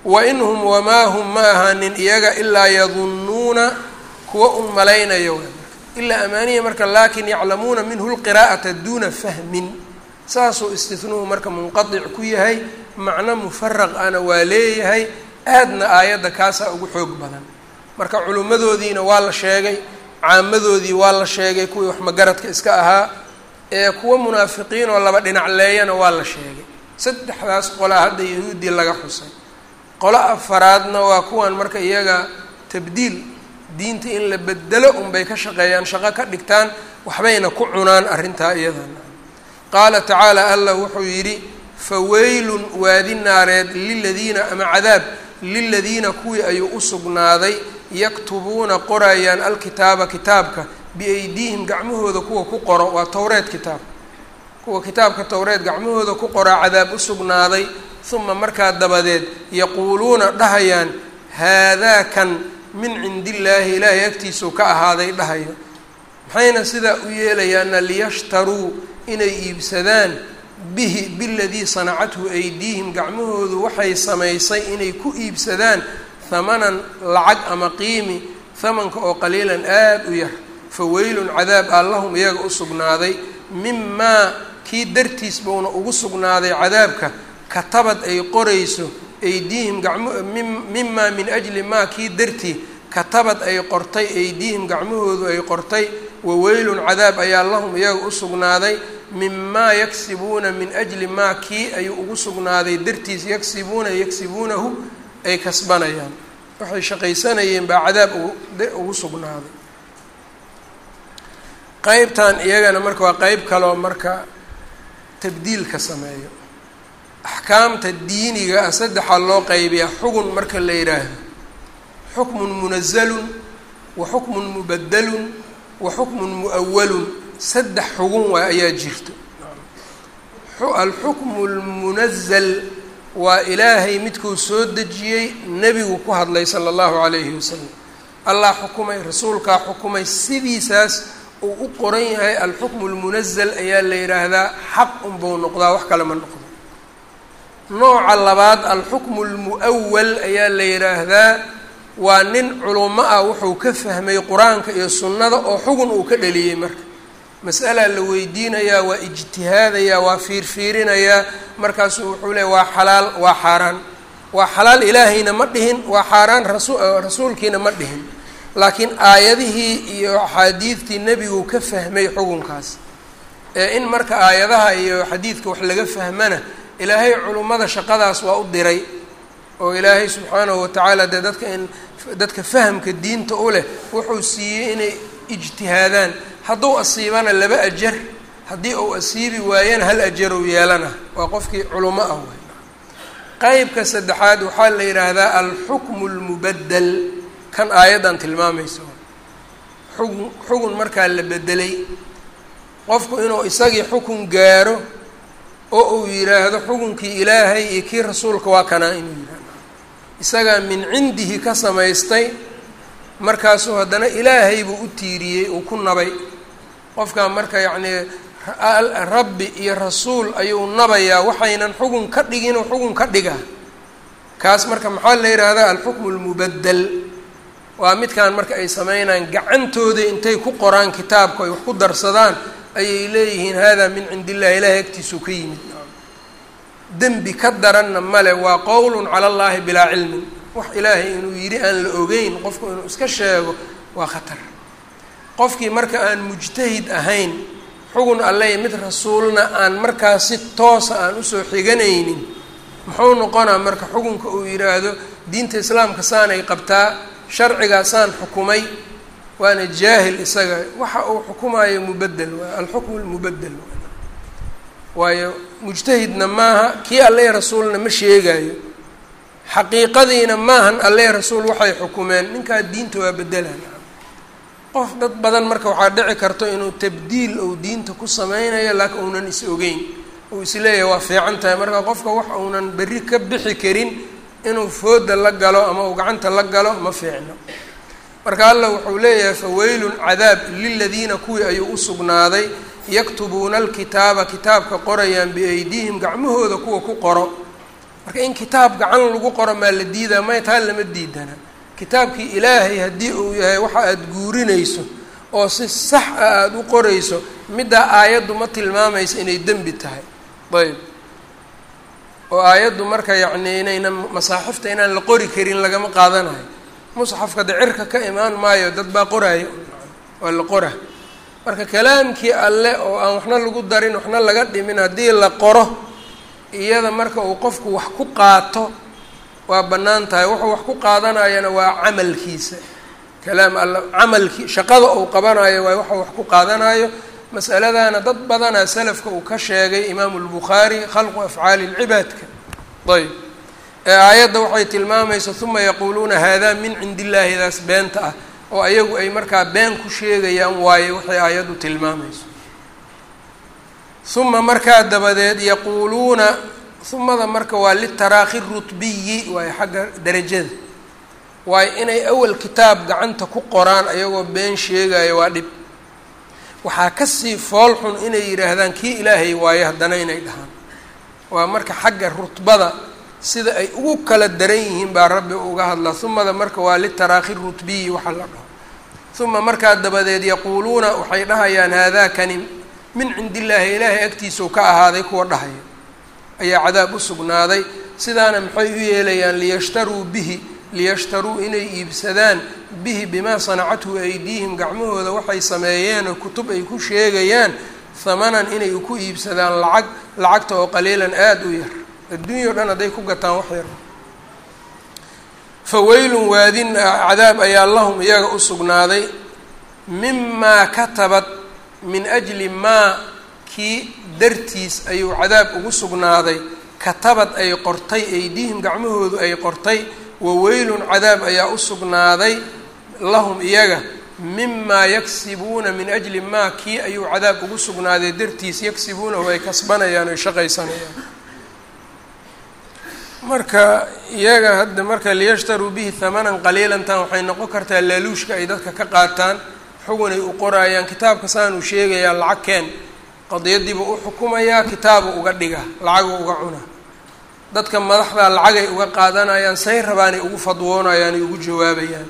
wain hum wamaa hum ma ahaanin iyaga ilaa yadunnuuna kuwa un malaynayo ilaa amaaniya marka laakin yaclamuuna minhu lqiraa'ata duuna fahmin. Saasuu istihnuhu marka munqadic ku yahay macno mufaraq ana waa leeyahay aadna aayadda kaasaa ugu xoog badan. Marka culimmadoodiina waa la sheegay caamadoodii waa la sheegay kuwii wax magaradka iska ahaa ee kuwa munaafiqiin oo laba dhinac leeyana waa la sheegay. Saddexdaas qolaa hadda yahuudii laga xusay. Qolo afaraadna waa kuwan marka iyaga tabdiil diinta in la bedelo unbay ka shaqeeyaan shaqo ka dhigtaan waxbayna ku cunaan arrintaa iyadana qaala tacaala allah wuxuu yidhi faweylun waadi naareed liladiina ama cadaab liladiina kuwii ayuu u sugnaaday yaktubuuna qorayaan alkitaaba kitaabka biaydiihim gacmahooda kuwa ku qoro. Waa towreed kitaab. Kuwa kitaabka towreed gacmahooda ku qoraa cadaab u sugnaaday. Uma markaa dabadeed yaquuluuna dhahayaan haadaa kan min cindi illaahi ilaahay agtiisuu ka ahaaday dhahayo maxayna sidaa u yeelayaana liyashtaruu inay iibsadaan bihi biladii sanacathu aydiihim gacmahoodu waxay samaysay inay ku iibsadaan hamanan lacag ama qiimi hamanka oo qaliilan aada u yar fa weylun cadaab ah lahum iyaga u sugnaaday mimaa kii dartiis buuna ugu sugnaaday cadaabka katabad ay qorayso aydiihim gacmo mimaa min ajli maa kii dartii katabad ay qortay aydiihim gacmahoodu ay qortay waweylun cadaab ayaa lahum iyaga u sugnaaday mimaa yaksibuuna min ajli maa kii ayuu ugu sugnaaday dartiis yaksibuuna yaksibuunahu ay kasbanayaan. Waxay shaqaysanayeen baa cadaab ugu sugnaaday. Qeybtan iyagana marka waa qeyb kaloo marka tabdiilka sameeyo. Axkaamta diiniga ah saddexaa loo qeybiyaa xugun marka la yidhaahdo. Xukmun munazalun wa xukmun mubadalun wa xukmun mu'awalun saddex xugun waa ayaa jirto alxukmu lmunazal waa ilaahay midkuu soo dejiyey nebigu ku hadlay sala allahu calayhi wasalam allah xukumay rasuulkaa xukumay sidiisaas uu u qoran yahay alxukmu lmunazal ayaa la yidhaahdaa xaq unbuu noqdaa wax kale ma noqdo. Nooca labaad alxukmu lmu'awal ayaa la yidhaahdaa waa nin culummo ah wuxuu ka fahmay qur'aanka iyo sunnada oo xugun uu ka dhaliyey marka mas'alaa la weydiinayaa waa ijtihaadayaa waa fiirfiirinayaa markaasuu wuxuu leeya waa xalaal waa xaaraan. Waa xalaal ilaahayna ma dhihin waa xaaraan rasu rasuulkiina ma dhihin. Laakiin aayadihii iyo axaadiidtii nebigu ka fahmay xukunkaas ee in marka aayadaha iyo xadiidka wax laga fahmana ilaahay culummada shaqadaas waa u diray oo ilaahay subxaanahu watacaala dee dadka in dadka fahamka diinta u leh wuxuu siiyey inay ijtihaadaan hadduu asiibana laba ajar haddii uu asiibi waayana hal ajarow yeelana. Waa qofkii culummo ah wey qeybka saddexaad waxaa la yidhaahdaa alxukmu lmubadel kan aayaddan tilmaamayso. Xugun xugun markaa la bedelay qofku inuu isagii xukun gaaro oo uu yidhaahdo xukunkii ilaahay iyo kii rasuulka waa kanaa inuu yidhahdo isagaa min cindihi ka samaystay. Markaasuu haddana ilaahay buu u tiiriyey uu ku nabay qofkaa marka yacnii rabbi iyo rasuul ayuu nabayaa waxaynan xugun ka dhigin xugun ka dhigaa kaas marka maxaa la yidhaahdaa alxukmu lmubadel waa midkan marka ay sameynayaan gacantooda intay ku qoraan kitaabku ay wax ku darsadaan ayay leeyihiin hada min cindi illahi ilahay agtiisuu ka yimid. Dembi ka daranna male waa qowlun cala allahi bilaa cilmin. Wax ilaahay inuu yidhi aan la ogeyn qofku inuu iska sheego waa khatar qofkii marka aan mujtahid ahayn xugun alley mid rasuulna aan markaas si toosa aan u soo xiganaynin muxuu noqonaa marka xukunka uu yidhaahdo diinta islaamka saanay qabtaa sharcigaasaan xukumay waana jaahil isaga. Waxa uu xukumaayo mubadel waay alxukmu lmubadel waayo mujtahidna maaha kii alle rasuulna ma sheegaayo. Xaqiiqadiina maahan alle rasuul waxay xukumeen ninkaa diinta waa bedelaan qof dad badan marka waxaa dhici karto inuu tabdiil ou diinta ku sameynayo laakiin uunan is ogeyn. Uu is leeyahay waa fiican tahay. Marka qofka wax uunan berri ka bixi karin inuu fooda la galo ama uu gacanta la galo ma fiicno. Marka allah wuxuu leeyahay faweylun cadaab liladiina kuwii ayuu u sugnaaday yaktubuuna alkitaaba kitaabka qorayaan biaydiihim gacmahooda kuwa ku qoro. Marka in kitaab gacan lagu qoro maa la diidaa? May taa lama diidana kitaabkii ilaahay haddii uu yahay waxa aada guurinayso oo si sax ah aada u qorayso middaa aayaddu ma tilmaamayso inay dembi tahay. Ayb. Oo aayaddu marka yacni inayna masaaxifta inaan la qori karin lagama qaadanayo. Musxafka de cirka ka imaan maayo dad baa qoraayo. Waa la qora. Marka kalaamkii alle oo aan waxna lagu darin waxna laga dhimin haddii la qoro iyada marka uu qofku wax ku qaato waa bannaan tahay. Wuxuu wax ku qaadanayana waa camalkiisa. Kalaam alla camalkii shaqada uu qabanayo waa waxuu wax ku qaadanayo. Masaladana dad badanaa salafka uu ka sheegay imaamu lbukhaari khalqu afcaali lcibaadka ayb ee aayadda waxay tilmaamaysa uma yaquuluuna hada min cindi illaahi daas beenta ah oo ayagu ay markaa been ku sheegayaan waaye waxay aayaddu tilmaamayso. Uma markaa dabadeed yaquuluuna humada marka waa litaraakhi rutbiyi waayo xagga derajada waayo inay awal kitaab gacanta ku qoraan ayagoo been sheegayo waa dhib. Waxaa ka sii fool xun inay yidhaahdaan kii ilaahay waayo haddana inay dhahaan. Waa marka xagga rutbada sida ay ugu kala daran yihiin baa rabbi uga hadlaa. Humada marka waa litaraakhi rutbiyi waxa la dhaho uma markaa dabadeed yaquuluuna waxay dhahayaan haadaakani min cindi illaahi ilaahay agtiisau ka ahaaday kuwa dhahaya ayaa cadaab u sugnaaday. Sidaana maxay u yeelayaan liyashtaruu bihi liyashtaruu inay iibsadaan bihi bimaa sanacathu aydiihim. Gacmahooda waxay sameeyeen kutub ay ku sheegayaan hamanan inay ku iibsadaan lacag lacagta oo qaliilan aada u yar. Adduunya o dhan hadday ku gataan wax yar. Fa weylun waadin cadaab ayaa lahum iyaga u sugnaaday. Mimaa katabad min ajli maa kii dartiis ayuu cadaab ugu sugnaaday katabad ay qortay aydiihim gacmahoodu ay qortay waweylun cadaab ayaa u sugnaaday lahum iyaga mimaa yaksibuuna min ajli maa kii ayuu cadaab ugu sugnaaday dartiis yaksibuunahu ay kasbanayaan oy shaqaysanayaan. Marka iyaga hadda marka liyashtaruu bihi hamanan qaliilantan waxay noqon kartaa laaluushka ay dadka ka qaataan xugunay u qoraayaan kitaabka saanuu sheegayaa lacag keen qadiyadiiba u xukumayaa kitaabu uga dhiga lacagu uga cuna. Dadka madaxdaa lacagay uga qaadanayaan say rabaanay ugu fadwoonayaan ay ugu jawaabayaan.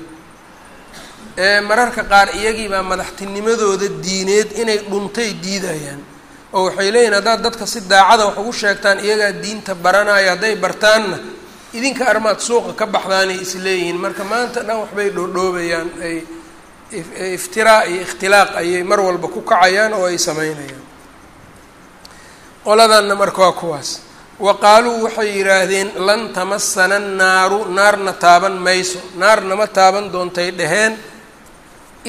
Mararka qaar iyagiibaa madaxtinimadooda diineed inay dhuntay diidayaan. Oo waxay leeyihiin haddaad dadka si daacada wax ugu sheegtaan iyagaa diinta baranaya hadday bartaanna idinka armaad suuqa ka baxdaanay isleeyihiin marka maanta dhan waxbay dhoodhoobayaan ay iftiraa iyo ikhtilaaq ayay mar walba ku kacayaan oo ay sameynayaan qoladanna marka waa kuwaas. Wa qaaluu waxay yidhaahdeen lan tamasana annaaru naarna taaban mayso. Naar nama taaban doontay dheheen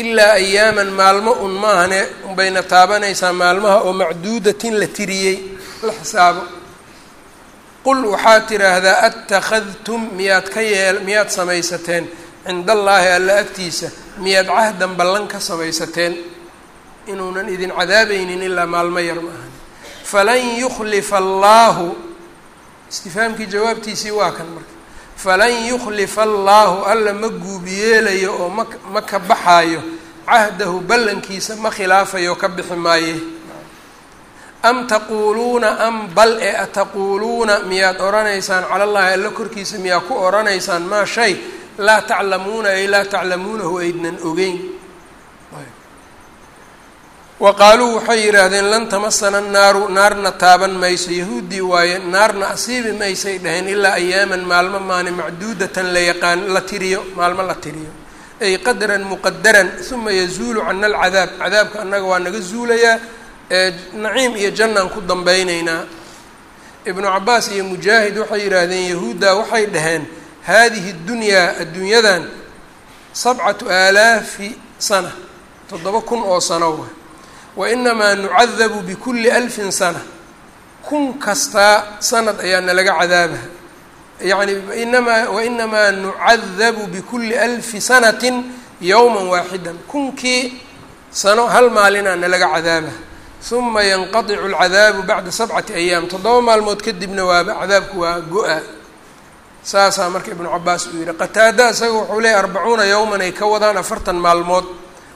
ilaa ayaaman maalmo un maahane unbayna taabanaysaa maalmaha oo macduudatin la tiriyey. La xisaabo. Qul waxaad tidhaahdaa attakhadtum miyaad ka yeel miyaad samaysateen. Cinda allaahi alla agtiisa miyaad cahdan ballan ka samaysateen. Inuunan idin cadaabaynin ilaa maalmo yar ma ahane falan yukhlifa allaahu istifaamkii jawaabtiisii waa kan marka. Falan yukhlifa allaahu alla ma guubiyeelayo oo ma ma ka baxaayo. Cahdahu ballankiisa ma khilaafayo ka bixi maaye. Am taquuluuna am bal ee ataquuluuna miyaad odhanaysaan cala allahi alla korkiisa miyaa ku odhanaysaan maa shay? Laa taclamuuna ay laa taclamuunahu aydnan ogeyn wa qaaluu waxay yidhaahdeen lan tamasana annaaru naarna taaban mayso yahuuddii waaye naarna asiibi maysay dhaheen ilaa ayaaman maalmo maani macduudatan la yaqaan la tiriyo maalmo la tiriyo. Ay qadaran muqadaran uma yazuulu cana alcadaab. Cadaabka annaga waa naga zuulayaa ee naciim iyo jannaan ku dambaynaynaa. Ibnu cabaas iyo mujaahid waxay yidhaahdeen yahuudda waxay dhaheen haadihi dunyaa adduunyadan sabcatu aalaafi sana toddoba kun oo sano wa wainamaa nucadabu bikulli alfin sana kun kastaa sanad ayaa nalaga cadaabaha yani inamaa wainamaa nucadabu bikulli alfi sanatin yowma waaxidan kunkii sano hal maalinaa nalaga cadaabaha uma yanqadicu alcadaabu bacda sabcati ayaam toddoba maalmood kadibna waaba cadaabku waa go-a saasaa marka ibnu cabaas uu yihi qataada isaga wuxuu leeyay arbacuuna yowman ay ka wadaan afartan maalmood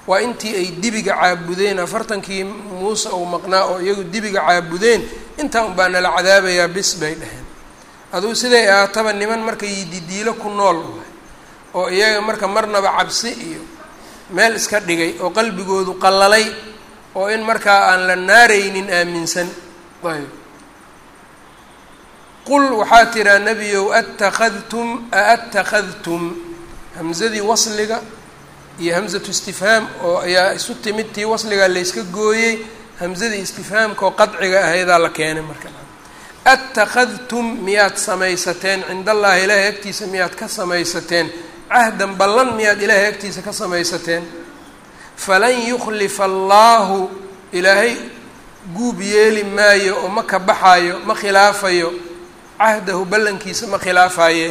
waa intii ay dibiga caabudeen afartankii muuse uu maqnaa oo iyagu dibiga caabudeen intaa un baa nala cadaabayaa bis bay dhaheen. Aduu siday ahaataba niman marka yididiilo ku nool oo iyaga marka marnaba cabsi iyo meel iska dhigay oo qalbigoodu qallalay oo in markaa aan la naaraynin aaminsan. Ayb. Qul waxaa tiraa nebiyow attakhadtum a attakhadtum? Hamsadii wasliga iyo hamsatu istifhaam oo ayaa isu timid tii wasligaa layska gooyey hamsadii istifhaamka oo qadciga ahaydaa la keenay marka. Attakhadtum miyaad samaysateen cinda allaahi ilaahay agtiisa miyaad ka samaysateen cahdan ballan miyaad ilaahay agtiisa ka samaysateen. Falan yukhlifa allaahu ilaahay guub yeeli maayo oo ma ka baxaayo ma khilaafayo cahdahu ballankiisa ma khilaafaye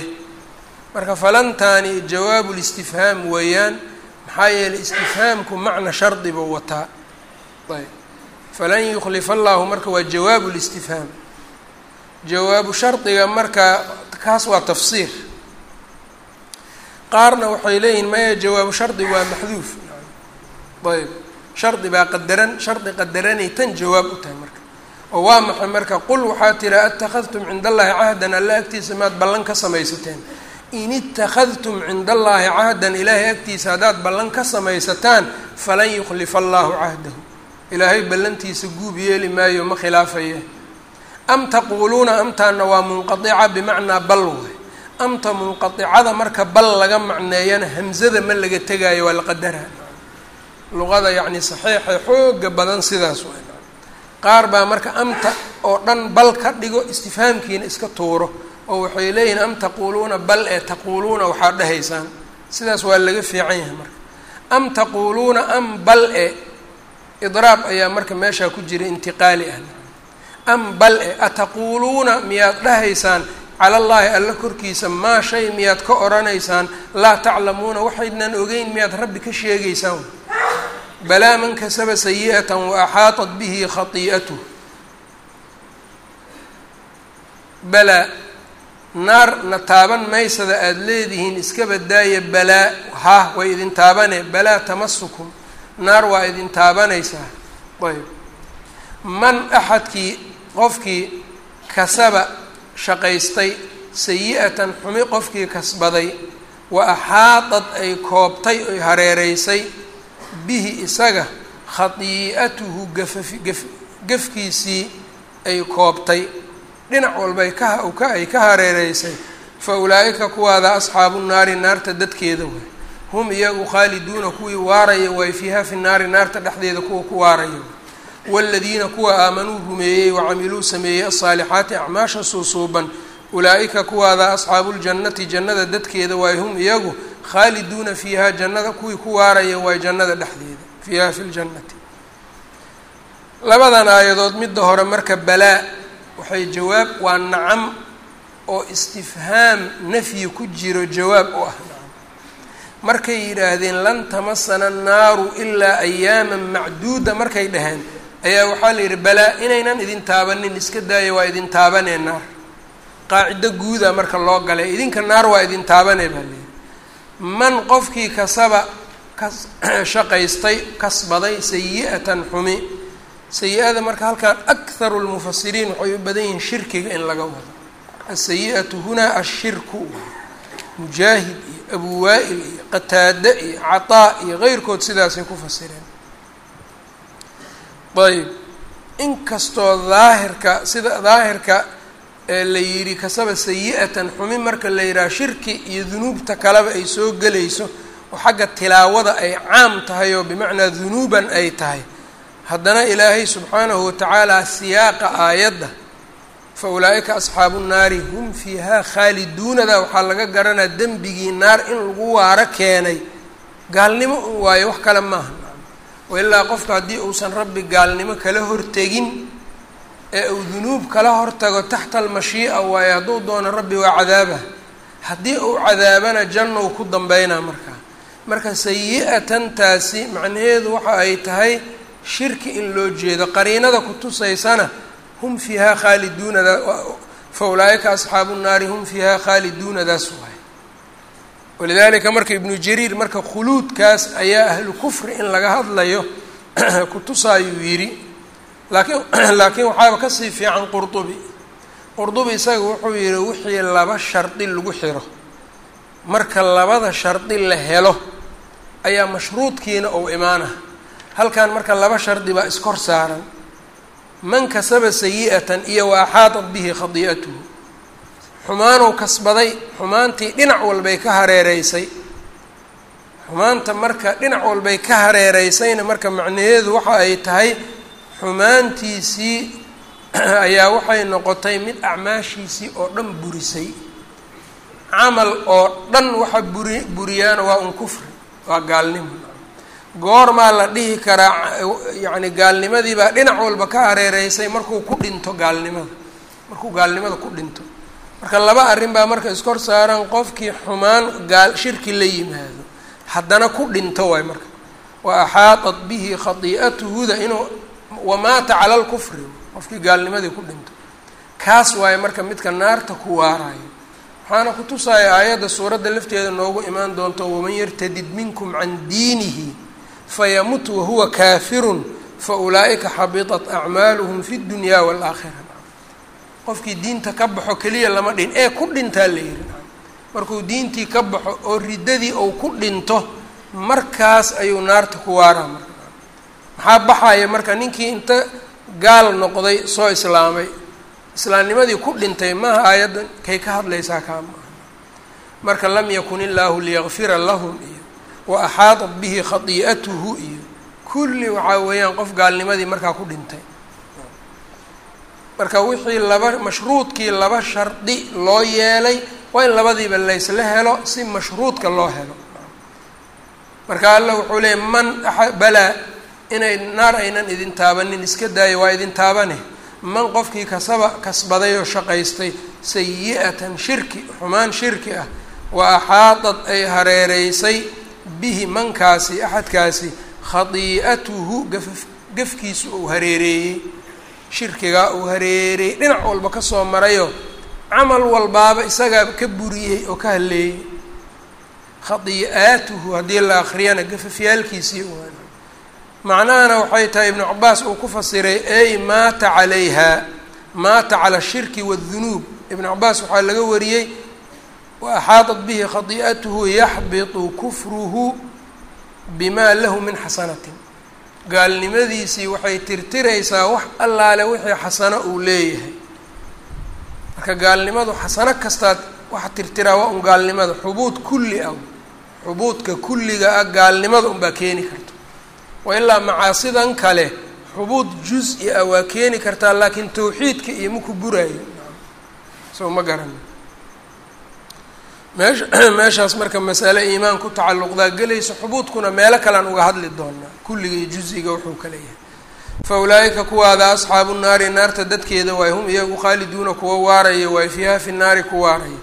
marka falantaani jawaabu listifhaam weeyaan maxaa yeelay istifhaamku macna shardi buu wataa. Ayb. Falan yukhlifa allahu marka waa jawaabu listifhaam jawaabu shardiga marka kaas waa tafsiir. Qaarna waxay leeyihiin maya jawaabu shardi waa maxduuf. Ayb. Shardi baa qadaran shardi qadaranay tan jawaab u tahay marka. Oo waa maxay marka? Qul waxaa tiri atakadtum cinda allaahi cahdan alla agtiisa maad ballan ka samaysateen in itakadtum cinda allaahi cahdan ilaahay agtiisa haddaad ballan ka samaysataan falan yukhlifa allaahu cahdahu. Ilaahay ballantiisa guub yeeli maayo ma khilaafaya. Am taquuluuna amtaana waa munqadica bimacnaa bal waay amta munqadicada marka bal laga macneeyana hamzada ma laga tegaayo waa la qadara. Luqada yacni saxiixa xooga badan sidaas qaar baa marka amta oo dhan bal ka dhigo istifhaamkiina iska tuuro oo waxay leeyihiin am taquuluuna bal ee taquuluuna waxaad dhahaysaan. Sidaas waa laga fiican yahay marka. Am taquuluuna am bal e idraab ayaa marka meeshaa ku jira intiqaali ah. Am bal e ataquuluuna miyaad dhahaysaan. Cala allaahi alla korkiisa maa shay miyaad ka odhanaysaan laa taclamuuna waxaydnan ogeyn miyaad rabbi ka sheegaysaan. Balaa man kasaba sayi'atan wa axaaطat bihi khatii'atuh balaa naar na taaban maysada aada leedihiin iska badaaya balaa ha way idin taabane balaa tamasukum naar waa idin taabanaysaa ayb. Man axadkii qofkii kasaba shaqaystay sayi-atan xumi qofkii kasbaday wa axaadad ay koobtay oy hareereysay bihi isaga khatii'atuhu gafafi gaf gafkiisii ay koobtay dhinac walbay ay ka hareereysay fa ulaa'ika kuwaada asxaabu naari naarta dadkeeda way. Hum iyagu khaaliduuna kuwii waaraya way fiiha fi naari naarta dhexdeeda kuwa ku waaraya waaladiina kuwa aamanuu rumeeyey wacamiluu sameeyey asaalixaati acmaasha suusuuban ulaa'ika kuwaada asxaabuuljannati jannada dadkeeda waay hum iyagu khaaliduuna fiiha jannada kuwii ku waaraya waay jannada dhexdeeda fiiha fi ljannati labadan aayadood midda hore marka balaa waxay jawaab waa nacam oo istifhaam nafyi ku jiro jawaab u ah. Markay yidhaahdeen lan tamasana annaaru ilaa ayaaman macduuda markay dhaheen ayaa waxaa la yidhi balaa inaynan idin taabanin iska daaya waa idin taabanee naar. Qaacido guuda marka loo galay idinka naar waa idin taabanee baa layidhi man qofkii kasaba kas (clears throat) shaqaystay kasbaday sayi-atan xumi sayi-ada marka halkan akharu lmufasiriin waxay u badan yihiin shirkiga in laga wado. Asayi-atu hunaa ashirku mujaahid iyo abu waa-il iyo qataade iyo cataa iyo keyrkood sidaasay ku fasireen ayb inkastoo daahirka sida daahirka la yidhi kasaba sayi-atan xumi marka la yidhaha shirki iyo dunuubta kaleba ay soo gelayso oo xagga tilaawada ay caam tahay oo bimacnaa dunuuban ay tahay haddana ilaahay subxaanahu watacaala siyaaqa aayadda fa ulaa'ika asxaabu nnaari hum fiihaa khaaliduunada waxaa laga garanaa dembigii naar in lagu waaro keenay. Gaalnimo un waayo wax kale maaha oo ilaa qofka haddii uusan rabbi gaalnimo kala hortegin ee uu dunuub kala hortago taxta almashii'a waayo hadduu doono rabbi waa cadaaba. Haddii uu cadaabana jannou ku dambeynaa markaa. Marka sayi-atan taasi macnaheedu waxa ay tahay shirki in loo jeedo qariinada kutusaysana hum fiihaa khaaliduunada fa ulaa'ika asxaabu nnaari hum fiihaa khaaliduunadaas waay walidaalika marka ibnu jariir marka khuluudkaas ayaa ahlu kufri in laga hadlayo (clears throat) kutusaayuu yidhi laakiin (clears throat) laakiin waxaaba ka sii fiican qurdubi qurdubi isaga wuxuu yihi wixii laba shardi lagu xiro marka labada shardi la helo ayaa mashruudkiina ou imaana halkan marka laba shardi baa iskor saaran. Man kasaba sayi-atan iyo wa axaatat bihi khadii'atuhu xumaanuu kasbaday xumaantii dhinac walbay ka hareereysay xumaanta marka dhinac walbay ka hareereysayna marka macnaheedu waxa ay tahay xumaantiisii (clears throat) ayaa waxay noqotay mid acmaashiisii oo dhan burisay. Camal oo dhan waxa buri buriyaana waa un kufri waa gaalnimo goormaa la dhihi karaa yacni gaalnimadiibaa dhinac walba ka hareereysay markuu ku dhinto gaalnimada. Markuu gaalnimada ku dhinto. Marka laba arrin baa marka iskor saaran qofkii xumaan gaal shirki la yimaado. Haddana ku dhinto waay marka. Wa axaaطat bihi khadii'atuhuda inuu wamaata cala lkufri qofkii gaalnimadii ku dhinto. Kaas waaye marka midka naarta ku waarayo waxaana ku tusaya aayadda suuradda lafteeda noogu imaan doonto waman yartadid minkum can diinihi fayamut wahuwa kaafirun fa ulaa'ika xabitat acmaaluhum fi dunya waalaakhira qofkii diinta ka baxo keliya lama dhin ee ku dhintaa la yihi markuu diintii ka baxo oo riddadii uu ku dhinto markaas ayuu naarta ku waaraa maxaa baxaya marka ninkii inta gaal noqday soo islaamay islaamnimadii ku dhintay maaha aayaddan kay ka hadlaysaa kaa marka lam yakun illaahu liyakfira lahum iyo wa axaatat bihi khadii'atuhu iyo kulli waxaa weeyaan qof gaalnimadii markaa ku dhintay. Marka wixii laba mashruudkii laba shardi loo yeelay waa in labadiiba laysla helo si mashruudka loo helo. Marka alla wuxuu leeyay man balaa inay naar aynan idin taabanin iska daayo waa idin taabane. Man qofkii kasaba kasbaday oo shaqaystay sayi-atan shirki xumaan shirki ah wa axaadad ay hareereysay bihi mankaasi axadkaasi khadii'atuhu gafaf gafkiisu uu hareereeyey shirkigaa uu hareereeyey dhinac walba ka soo marayo camal walbaaba isagaa ka buriyey oo ka halleeyey khadii'aatuhu haddii la akriyana gafafyaalkiisii u macnahana waxay tahay ibnu cabaas uu ku fasiray ey maata calayha maata cala ashirki waاdunuub ibnu cabaas waxaa laga wariyey wa axaaطat bihi khadii'atuhu yaxbitu kufruhu bima lahu min xasanatin gaalnimadiisii waxay tirtiraysaa wax allaale wixii xasano uu leeyahay marka gaalnimadu xasano kastaad waxa tirtiraa waa un gaalnimada xubuud kulli ah xubuudka kulliga ah gaalnimada unbaa keeni karta wa ilaa macaasidan kale xubuud juz-i ah waa keeni kartaa laakiin tawxiidka iyo maku buraayo soo ma garani meesha (clears throat) meeshaas marka masale iimaan ku tacalluqdaa gelayso xubuudkuna meelo kalean uga hadli doonaa kulliga iyo juz-iga wuxuu kale yahay fa ulaa'ika kuwaada asxaabu naari naarta dadkeeda waay hum iyagu khaaliduuna kuwa waaraya waay fiiha fi naari ku waaraya.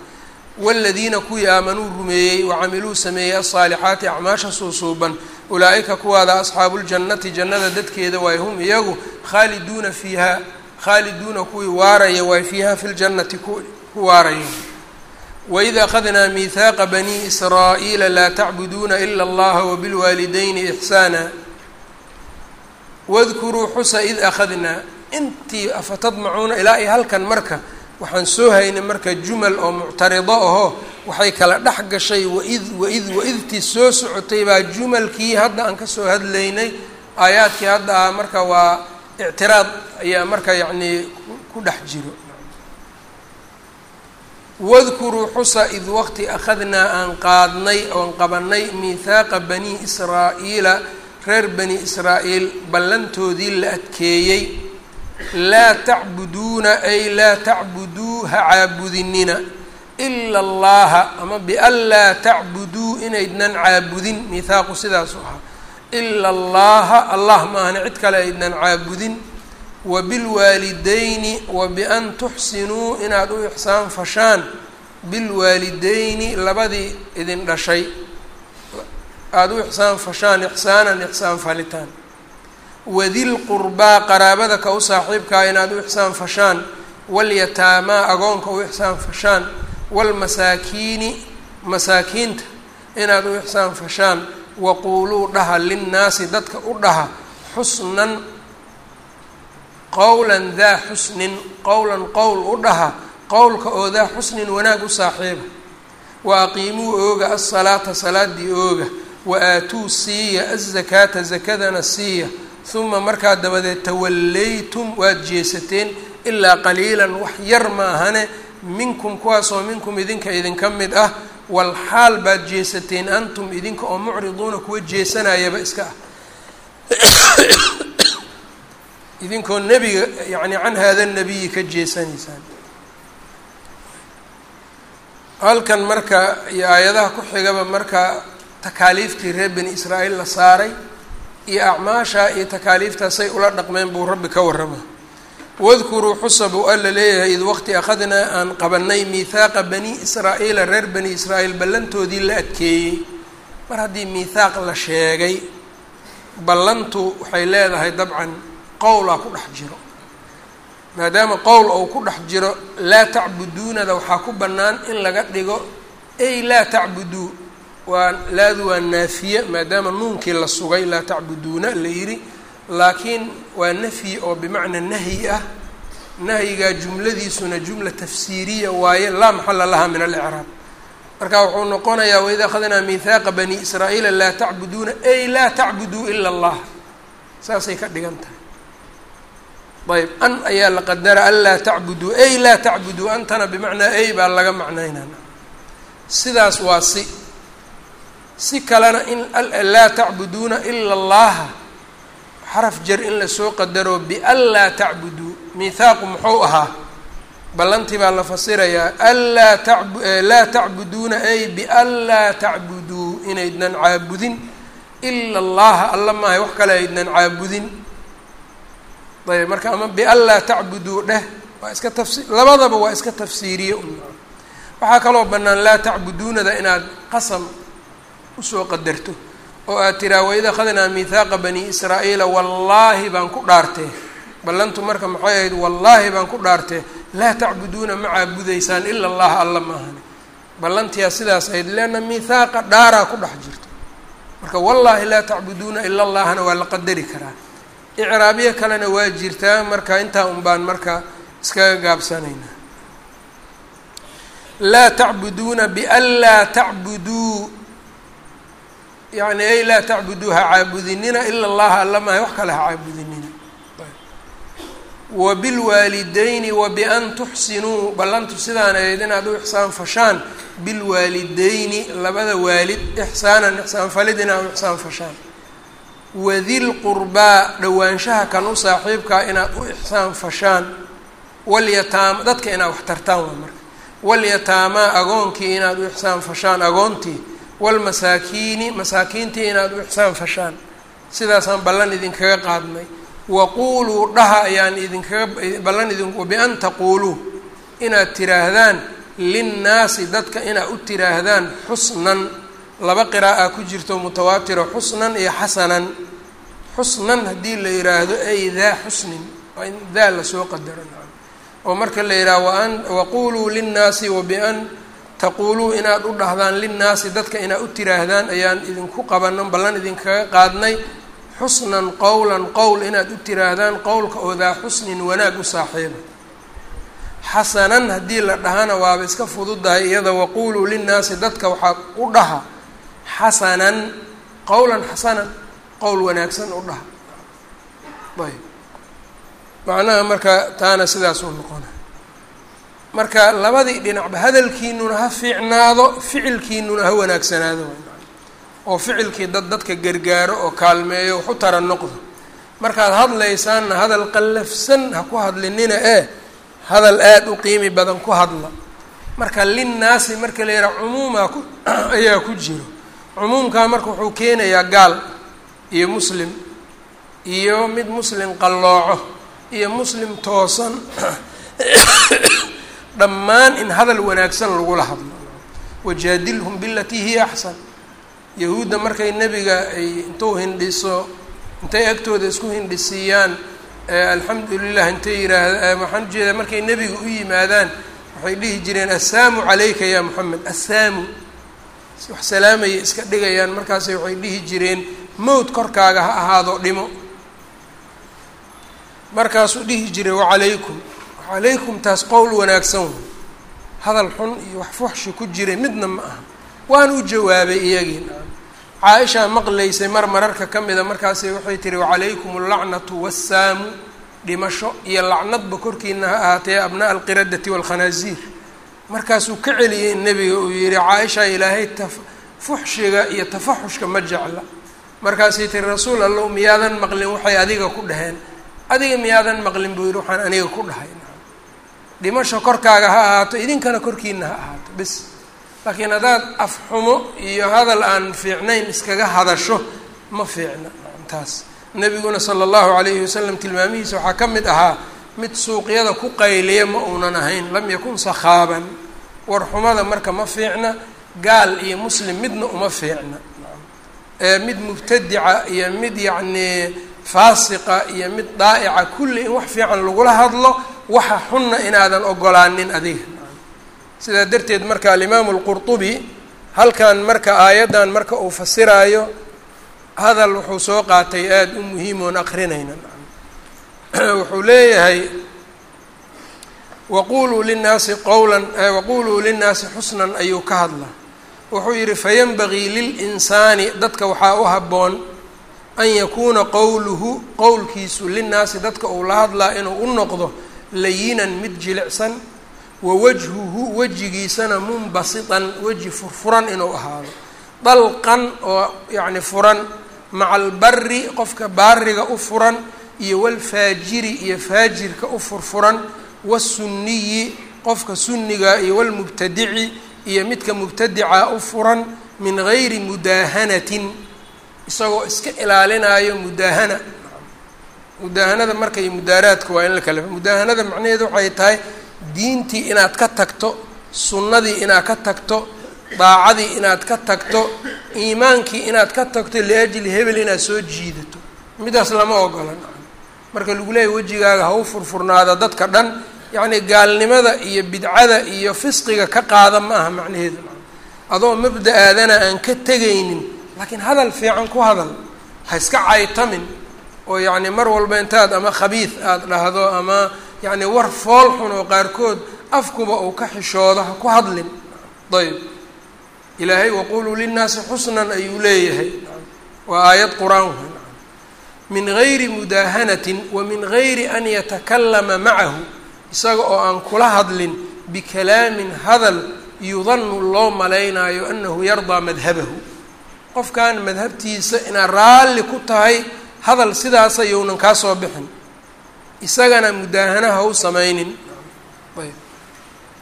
Waaladiina kuwii aamanuu rumeeyey wacamiluu sameeyey alsaalixaati acmaasha suusuuban ulaa'ika kuwaada asxaabuuljannati jannada dadkeeda waay hum iyagu khaaliduuna fiiha khaaliduuna kuwii waaraya waay fiiha fi ljannati ku waaraya waid akhadnaa miihaaqa banii israa'iila laa tacbuduuna ila allaha wabilwaalidayni ixsaana wadkuruu xusa id akhadnaa intii afatadmacuuna ilaa iyo halkan marka waxaan soo haynay marka jumal oo muctarido ahoo waxay kala dhex gashay waid waid waidtii soo socotay baa jumalkii hadda aan ka soo hadlaynay aayaadkii hadda ah marka waa ictiraad ayaa marka yacnii ku dhex jiro wadkuruu xusa id waqti akhadnaa aan qaadnay oon qabanay miihaaqa banii israa'iila reer bani israa'iil ballantoodii la adkeeyey. Laa tacbuduuna ay laa tacbuduu ha caabudinina. Ila allaha ama bian laa tacbuduu inaydnan caabudin. Mihaaqu sidaasu ahaa ila allaha allah maahane cid kale aydnan caabudin wabilwaalidayni wa bian tuxsinuu inaad u ixsaan fashaan bilwaalidayni labadii idin dhashay aada u ixsaan fashaan ixsaanan ixsaan falitaan wadil qurbaa qaraabada ka u saaxiibkaa inaad u ixsaan fashaan walyataamaa agoonka u ixsaan fashaan waalmasaakiini masaakiinta inaad u ixsaan fashaan waquuluu dhaha linnaasi dadka u dhaha xusnan qowlan daa xusnin qowlan qowl u dhaha qowlka oo daa xusnin wanaag u saaxiiba. Wa aqiimuu ooga asalaata salaadii ooga wa aatuu siiya azakaata zakadana siiya. Uma markaa dabadeed tawallaytum waad jeesateen ilaa qaliilan wax yar ma ahane minkum kuwaasoo minkum idinka idinka mid ah walxaal baad jeesateen antum idinka oo mucriduuna kuwa jeesanayaba iska ah (coughs) idinkoo nebiga yani can hada nabiyi ka jeesanaysaan. Halkan marka iyo aayadaha ku xigaba marka takaaliiftii reer bani israa'iil la saaray iyo acmaasha iyo takaaliiftaasay ula dhaqmeen buu rabbi ka warrama. Wadkuruu xusa buu alla leeyahay id waqti akhadnaa aan qabanay miihaaqa bani israa'iila reer bani israa'iil ballantoodii la adkeeyey. Mar haddii miithaaq la sheegay ballantu waxay leedahay dabcan qowlaa ku dhex jiro. Maadaama qowl ou ku dhex jiro laa tacbuduunada waxaa ku bannaan in laga dhigo ay laa tacbuduu waa laadu waa naafiye. Maadaama nuunkii la sugay laa tacbuduuna la yidhi laakiin waa nafyi oo bimacna nahyi ah. Nahyigaa jumladiisuna jumla tafsiiriya waaye laa maxala laha min alicraab marka wuxuu noqonayaa waid akhadnaa mihaaqa bani israa'iila laa tacbuduuna ay laa tacbuduu ila allah. Saasay ka dhigan tahay ayb an ayaa la qadara anlaa tacbuduu ay laa tacbuduu antana bimacnaa ay baa laga macnaynana sidaas waa si. Si kalena in laa tacbuduuna ila allaha xaraf jar in la soo qadaro bianlaa tacbuduu mihaaqu muxuu ahaa. Ballantii baa la fasirayaa anlaa tabu laa tacbuduuna ay bianlaa tacbuduu inaydnan caabudin. Ila allaha alla maahay wax kale aydnan caabudin ayb marka ama bianlaa tacbuduu dheh waa iska tafsi labadaba waa iska tafsiiriye. Waxaa kaloo bannaan laa tacbuduunada inaad qasam u soo qadarto oo aad tiraa waid akhadnaa mihaaqa bani israa'iila wallaahi baan ku dhaartee ballantu marka maxay ahayd wallaahi baan ku dhaartee laa tacbuduuna ma caabudaysaan ila allaha alla maahani ballantiyaa sidaas ahayd leanna mihaaqa dhaaraa ku dhex jirto. Marka wallaahi laa tacbuduuna ila allahna waa la qadari karaa icraabiya kalena waa jirtaa marka intaa un baan marka iskaga gaabsanaynaa. Laa tacbuduuna bianlaa tacbuduu. Yani ay laa tacbuduu ha caabudinina ila allaha alla maahay wax kale ha caabudinina. Wa bilwaalidayni wa bian tuxsinuu. Ballantu sidaan ahayd inaad u ixsaan fashaan bilwaalidayni labada waalid ixsaanan ixsaan falid inaad u ixsaan fashaan wadil qurbaa dhowaanshaha kan u saaxiibkaa inaad u ixsaan fashaan. Walyataama dadka inaad wax tartaan waa marka. Walyataamaa agoonkii inaad u ixsaan fashaan agoontii. Walmasaakiini masaakiintii inaad u ixsaan fashaan. Sidaasaan ballan idinkaga qaadnay. Waquuluu dhaha ayaan idinkaga ballan idin bian taquuluu inaad tiraahdaan linnaasi dadka inaad u tiraahdaan xusnan laba qiraa'a ku jirto mutawaatiro xusnan iyo xasanan. Xusnan haddii la yidhaahdo ay daa xusnin waa in daa la soo qadaro oo marka la yidhaha waan waquuluu linnaasi wabian taquuluu inaad u dhahdaan linnaasi dadka inaad u tiraahdaan ayaan idinku qabanan ballan idinkaga qaadnay. Xusnan qowlan qowl inaad u tiraahdaan qowlka oo daa xusnin wanaag u saaxiiba xasanan haddii la dhahana waaba iska fududahay iyada waquuluu linnaasi dadka waxaa u dhaha xasanan qowlan xasanan qowl wanaagsan u dhaha. ayb macnaha marka taana sidaas uu noqona marka labadii dhinacba hadalkiinuna ha fiicnaado ficilkiinuna ha wanaagsanaado oo ficilkii dad dadka gargaaro oo kaalmeeyo waxu tara noqdo. Markaad hadlaysaanna hadal qallafsan ha ku hadlinina ee hadal aada u qiimi badan ku hadla. Marka linnaasi marka la yidhaha cumuumaa ku (clears throat) ayaa ku jiro cumuumkaa marka wuxuu keenayaa gaal iyo muslim iyo mid muslim qallooco iyo muslim toosan (coughs) dhammaan in hadal wanaagsan lagula hadlo. Wajaadilhum bilatii hiya axsan. Yahuudda markay nebiga ay intuu hindhiso intay agtooda isku hindhisiiyaan alxamdu lilah intay yidhaahda waxaan u jeedaa markay nebiga u yimaadaan waxay dhihi jireen assaamu calayka ya moxamed assaamu wax salaamaya iska dhigayaan markaasay waxay dhihi jireen mowd korkaaga ha ahaado dhimo. Markaasuu dhihi jiray wacalaykum wacalaykum taas qowl wanaagsan wey. Hadal xun iyo wax fuxshi ku jiray midna ma aha. Waan u jawaabay iyagii. Caa-ishaa maqlaysay mar mararka ka mida markaasay waxay tihi wacalaykum allacnatu wassaamu. Dhimasho iyo lacnadba korkiina ha ahaatee abnaa alqiradati waalkhanaasiir markaasuu ka celiyey nebiga uu yihi caa-ishaa ilaahay ta fuxshiga iyo tafaxushka ma jecla. Markaasay tihi rasuul allow miyaadan maqlin waxay adiga ku dhaheen. Adiga miyaadan maqlin buu yihi waxaan aniga ku dhahay. Dhimasho korkaaga ha ahaato idinkana korkiina ha ahaato bis. Laakiin haddaad afxumo iyo hadal aan fiicnayn iskaga hadasho ma fiicna taas. Nebiguna sala allahu calayhi wasalam tilmaamihiisa waxaa ka mid ahaa mid suuqyada ku qayliya ma uunan ahayn lam yakun sakhaaban. War xumada marka ma fiicna gaal iyo muslim midna uma fiicna. Mid mubtadica iyo mid yacnii faasiqa iyo mid daa'ica kulli in wax fiican lagula hadlo waxa xunna inaadan ogolaanin adiga. Sidaa darteed marka alimaamu alqurtubi halkan marka aayaddan marka uu fasiraayo hadal wuxuu soo qaatay aada u muhiim oon akrinayna (clears throat) wuxuu leeyahay waquluu linnaasi qowlan waquluu linnaasi xusnan ayuu ka hadlaa. Wuxuu yidhi fayanbagii lilinsaani dadka waxaa u habboon an yakuuna qowluhu qowlkiisu linnaasi dadka uu la hadlaa inuu u noqdo layinan mid jilicsan wa wajhuhu wejigiisana munbasitan weji furfuran inuu ahaado. Dalqan oo yacni furan maca albari qofka baariga u furan iyo walfaajiri iyo faajirka u furfuran wasunniyi qofka sunniga iyo walmubtadici iyo midka mubtadica u furan min gayri mudaahanatin isagoo iska ilaalinayo mudaahana. Mudaahanada marka iyo mudaaraadka waa in la kala mudaahanada macnaheedu waxay tahay diintii inaad ka tagto sunnadii inaad ka tagto daacadii inaad ka tagto iimaankii inaad ka tagto liajli hebel inaad soo jiidato. Midaas lama ogolan marka lagu leeyahy wejigaaga ha u furfurnaada dadka dhan yacni gaalnimada iyo bidcada iyo fisqiga ka qaada ma aha macnaheedu. Adoo mabda-aadana aan ka tegaynin laakiin hadal fiican ku hadal ha iska caytamin oo yacni mar walba intaad ama khabiid aada dhahdo ama yacni war fool xun oo qaarkood afkuba uu ka xishoodo ha ku hadlin. Ayb ilaahay waquluu linnaasi xusnan ayuu leeyahay. Waa aayad qur'aan min gayri mudaahanatin wa min gayri an yatakalama macahu isaga oo aan kula hadlin bikalaamin hadal yudanu loo malaynaayo anahu yardaa madhabahu. Qofkan madhabtiisa inaad raalli ku tahay hadal sidaasa younan kaa soo bixin. Isagana mudaahanaha u samaynin. Ayb.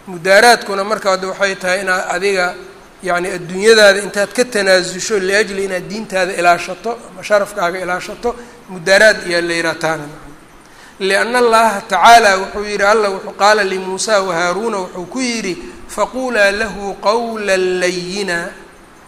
Mudaaraadkuna marka ad waxay tahay inaad adiga yacni adduunyadaada intaad ka tanaasusho liajli inaad diintaada ilaashato ama sharafkaaga ilaashato mudaaraad iyaa la yihaha taana lianna allaha tacaala wuxuu yidhi alla wuxuu qaala limuusa wahaaruuna wuxuu ku yidhi faquulaa lahu qawla layina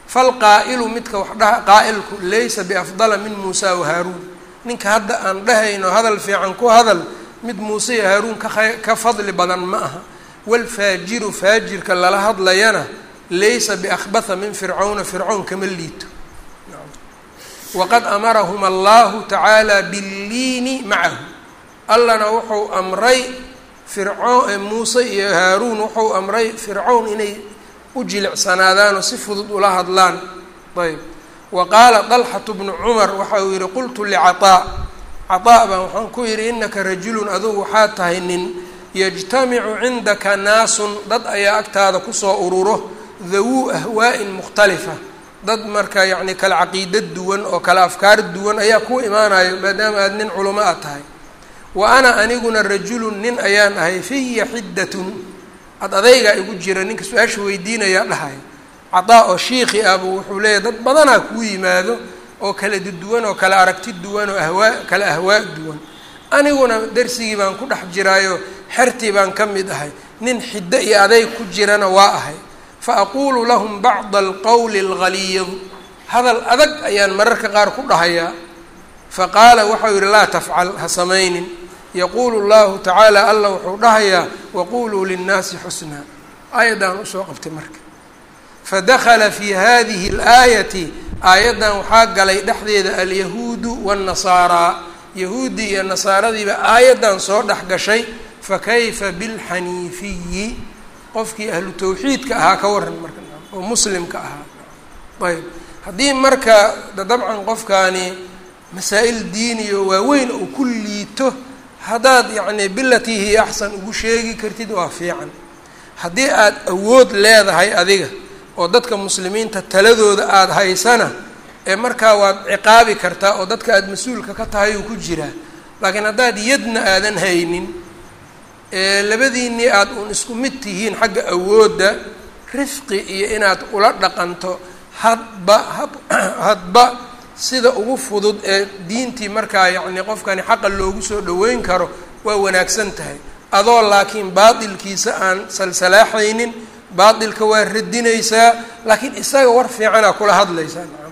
falqaa'ilu midka wax dhaha qaa'ilku laysa biafdala min muusa wahaaruun ninka hadda aan dhahayno hadal fiican ku hadal mid muuse iyo haaruun ka ka fadli badan ma aha. Walfaajiru faajirka lala hadlayana laysa biakhbatha min fircawna fircawn kama liito waqad amarahum allahu tacaala billiini macahu allana wuxuu amray fircoon muuse iyo haaruun wuxuu amray fircawn inay u jilicsanaadaanoo si fudud ula hadlaan ayb wa qaala dalxatu bnu cumar waxa uu yihi qultu licataa cataa baan waxaan ku yidhi inaka rajulun adugu waxaa tahay nin yajtamicu cindaka naasun dad ayaa agtaada ku soo ururo dawuu ahwaa'in mukhtalifa dad marka yacni kala caqiida duwan oo kala afkaar duwan ayaa ku imaanayo maadaama aada nin culamo a tahay. Wa ana aniguna rajulun nin ayaan ahay fiya xiddatun. Ad adaygaa igu jira ninka su'aasha weydiinayaa dhahay. Cadaa oo shiikhi ahbu wuxuu leeyahy dad badanaa kuu yimaado oo kala duwan oo kala aragti duwan oo ahwaa kala ahwaa duwan. Aniguna darsigii baan ku dhex jiraayo xertii baan ka mid ahay. Nin xiddo iyo adayg ku jirana waa ahay fa aquulu lahum bacda alqowli alghaliid hadal adag ayaan mararka qaar ku dhahayaa fa qaala waxau yidhi laa tafcal ha samaynin yaquulu llahu tacaala allah wuxuu dhahayaa waquluu linnaasi xusnaa aayaddaan u soo qabtay marka fadakala fi hadihi اlaayati aayaddan waxaa galay dhexdeeda alyahuudu waاnnasaaraa yahuuddii iyo nasaaradiiba aayaddan soo dhex gashay fakayfa bilxaniifiyi qofkii ahlu tawxiidka ahaa ka waran marka oo muslimka ahaa. Ayb haddii marka dabcan qofkaani masaa-il diiniyo waaweyn oo ku liito haddaad yacni bilatii hiya axsan ugu sheegi kartid waa fiican. Haddii aad awood leedahay adiga oo dadka muslimiinta taladooda aada haysana ee markaa waad ciqaabi kartaa oo dadka aada mas'uulka ka tahay uu ku jiraa laakiin haddaad yadna aadan haynin ee labadiinnii aada uun isku mid tihiin xagga awoodda rifqi iyo inaad ula dhaqanto hadba (clears throat) hadba sida ugu fudud ee diintii markaa yacni qofkani xaqa loogu soo dhaweyn karo waa wanaagsan tahay. Adoo laakiin baatilkiisa aan salsalaaxaynin baatilka waa radinaysaa laakiin isaga war fiicanaa kula hadlaysaa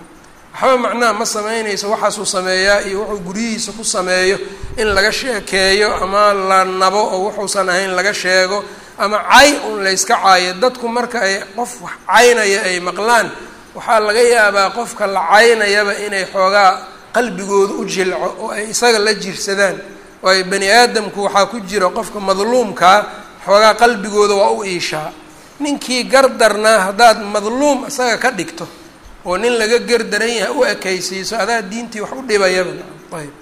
waxba macnaha ma sameynayso waxaasuu sameeyaa iyo wuxuu guryihiisa ku sameeyo in laga sheekeeyo ama la nabo oo wuxuusan ahayn laga sheego ama cay un layska caayo. Dadku marka ay qof wax caynaya ay maqlaan waxaa laga yaabaa qofka la caynayaba inay xoogaa qalbigooda u jilco oo ay isaga la jirsadaan waayo bani aadamku waxaa ku jira qofka madluumkaa xoogaa qalbigooda waa u iishaa. Ninkii gardarnaa haddaad madluum isaga ka dhigto oo nin laga gardaran yahay u ekaysiiso adaa diintii wax u dhibayaba ayb.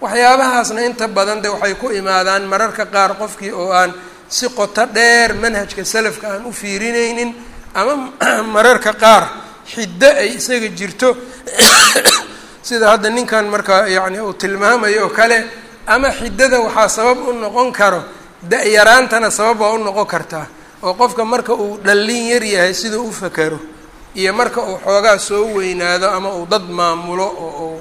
Waxyaabahaasna inta badan de waxay ku imaadaan mararka qaar qofkii oo aan si qoto dheer manhajka salafka aan u fiirinaynin ama (clears throat) mararka qaar xiddo ay isaga jirto. (coughs) Sida hadda ninkan marka yacni uu tilmaamayo oo kale ama xiddada waxaa sabab u noqon karo da-yaraantana sabab waa u noqon kartaa. Oo qofka marka uu dhallin yar yahay siduu u fakero iyo marka uu xoogaa soo weynaado ama uu dad maamulo oo uu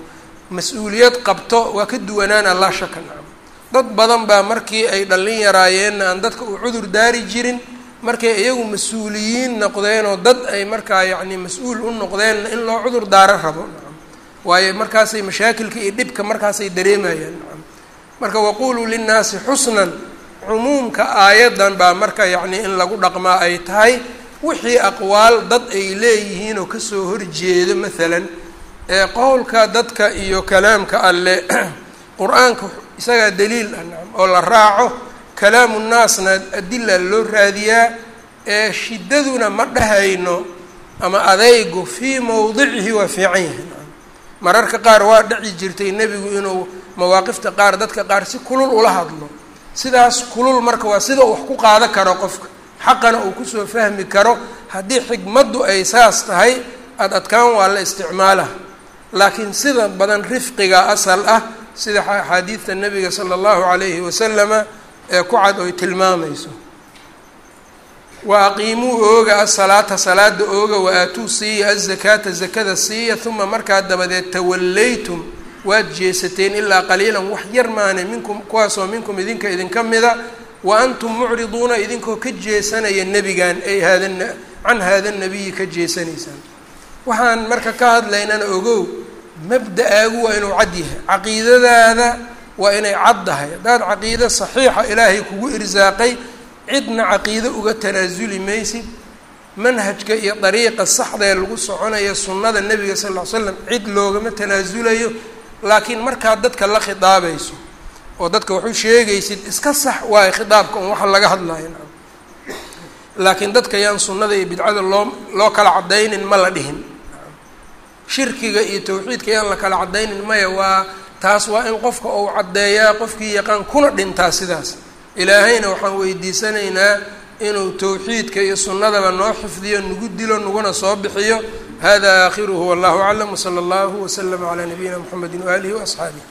mas'uuliyad qabto waa ka duwanaan allah shaka nacam. Dad badan baa markii ay dhallin yaraayeenna aan dadka uu cudur daari jirin markay iyagu mas'uuliyiin noqdeenoo dad ay markaa yacni mas'uul u noqdeenna in loo cudur daaro rabo nacam. Waayo markaasay mashaakilka iyo dhibka markaasay dareemayaan nacam. Marka waquluu linnaasi xusnan cumuumka aayaddan baa marka yacni in lagu dhaqmaa ay tahay wixii aqwaal dad ay leeyihiin oo ka soo horjeedo maalan ee qowlka dadka iyo kalaamka alle (clears throat) qur'aanka isagaa daliil ah oo la raaco kalaamu nnaasna adila loo raadiyaa ee shiddaduna ma dhahayno ama adaygu fii mowdicihi waa fiican yahay mararka qaar waa dhaci jirtay nebigu inuu mawaaqifta qaar dadka qaar si kulul ula hadlo. Sidaas kulul marka waa sida wax ku qaado karo qofka xaqana uu ku soo fahmi karo haddii xikmaddu ay saas tahay ad adkaan waa la isticmaala laakiin sida badan rifqiga asal ah sida axaadiidta nabiga sala allahu calayhi wasalama ee ku cad oy tilmaamayso. Wa aqiimuu ooga asalaata salaada ooga wa aatuu siiya azakaata zakada siiya uma markaa dabadeed tawallaytum waad jeesateen ilaa qaliilan wax yar maane minkum kuwaasoo minkum idinka idinka mida wa antum mucriduuna idinkoo ka jeesanaya nebigan ay haada can haada nabiyi ka jeesanaysaan. Waxaan marka ka hadlaynana ogow mabda-aagu waa inuu cad yahay caqiidadaada waa inay caddahay haddaad caqiido saxiixa ilaahay kugu irsaaqay cidna caqiido uga tanaasuli maysid. Manhajka iyo dariiqa saxda ee lagu soconayo sunnada nebiga sal ll ly slam cid loogama tanaasulayo laakiin markaad dadka la khidaabayso oo dadka waxu sheegaysid iska sax waayo khitaabka un waxa laga hadlayo. Na laakiin dadka yaan sunnada iyo bidcada loo loo kala caddaynin ma la dhihin. Shirkiga iyo tawxiidka yaan la kala caddaynin maya waa taas waa in qofka uu caddeeyaa qofkii yaqaan kuna dhintaa sidaas. Ilaahayna waxaan weydiisanaynaa inuu tawxiidka iyo sunnadaba noo xifdiyo nagu dilo naguna soo bixiyo. Hada aakhiruhu wallahu aclam wsala allahu waslama calaa nabiyina mxamedi waalihi waasxaabih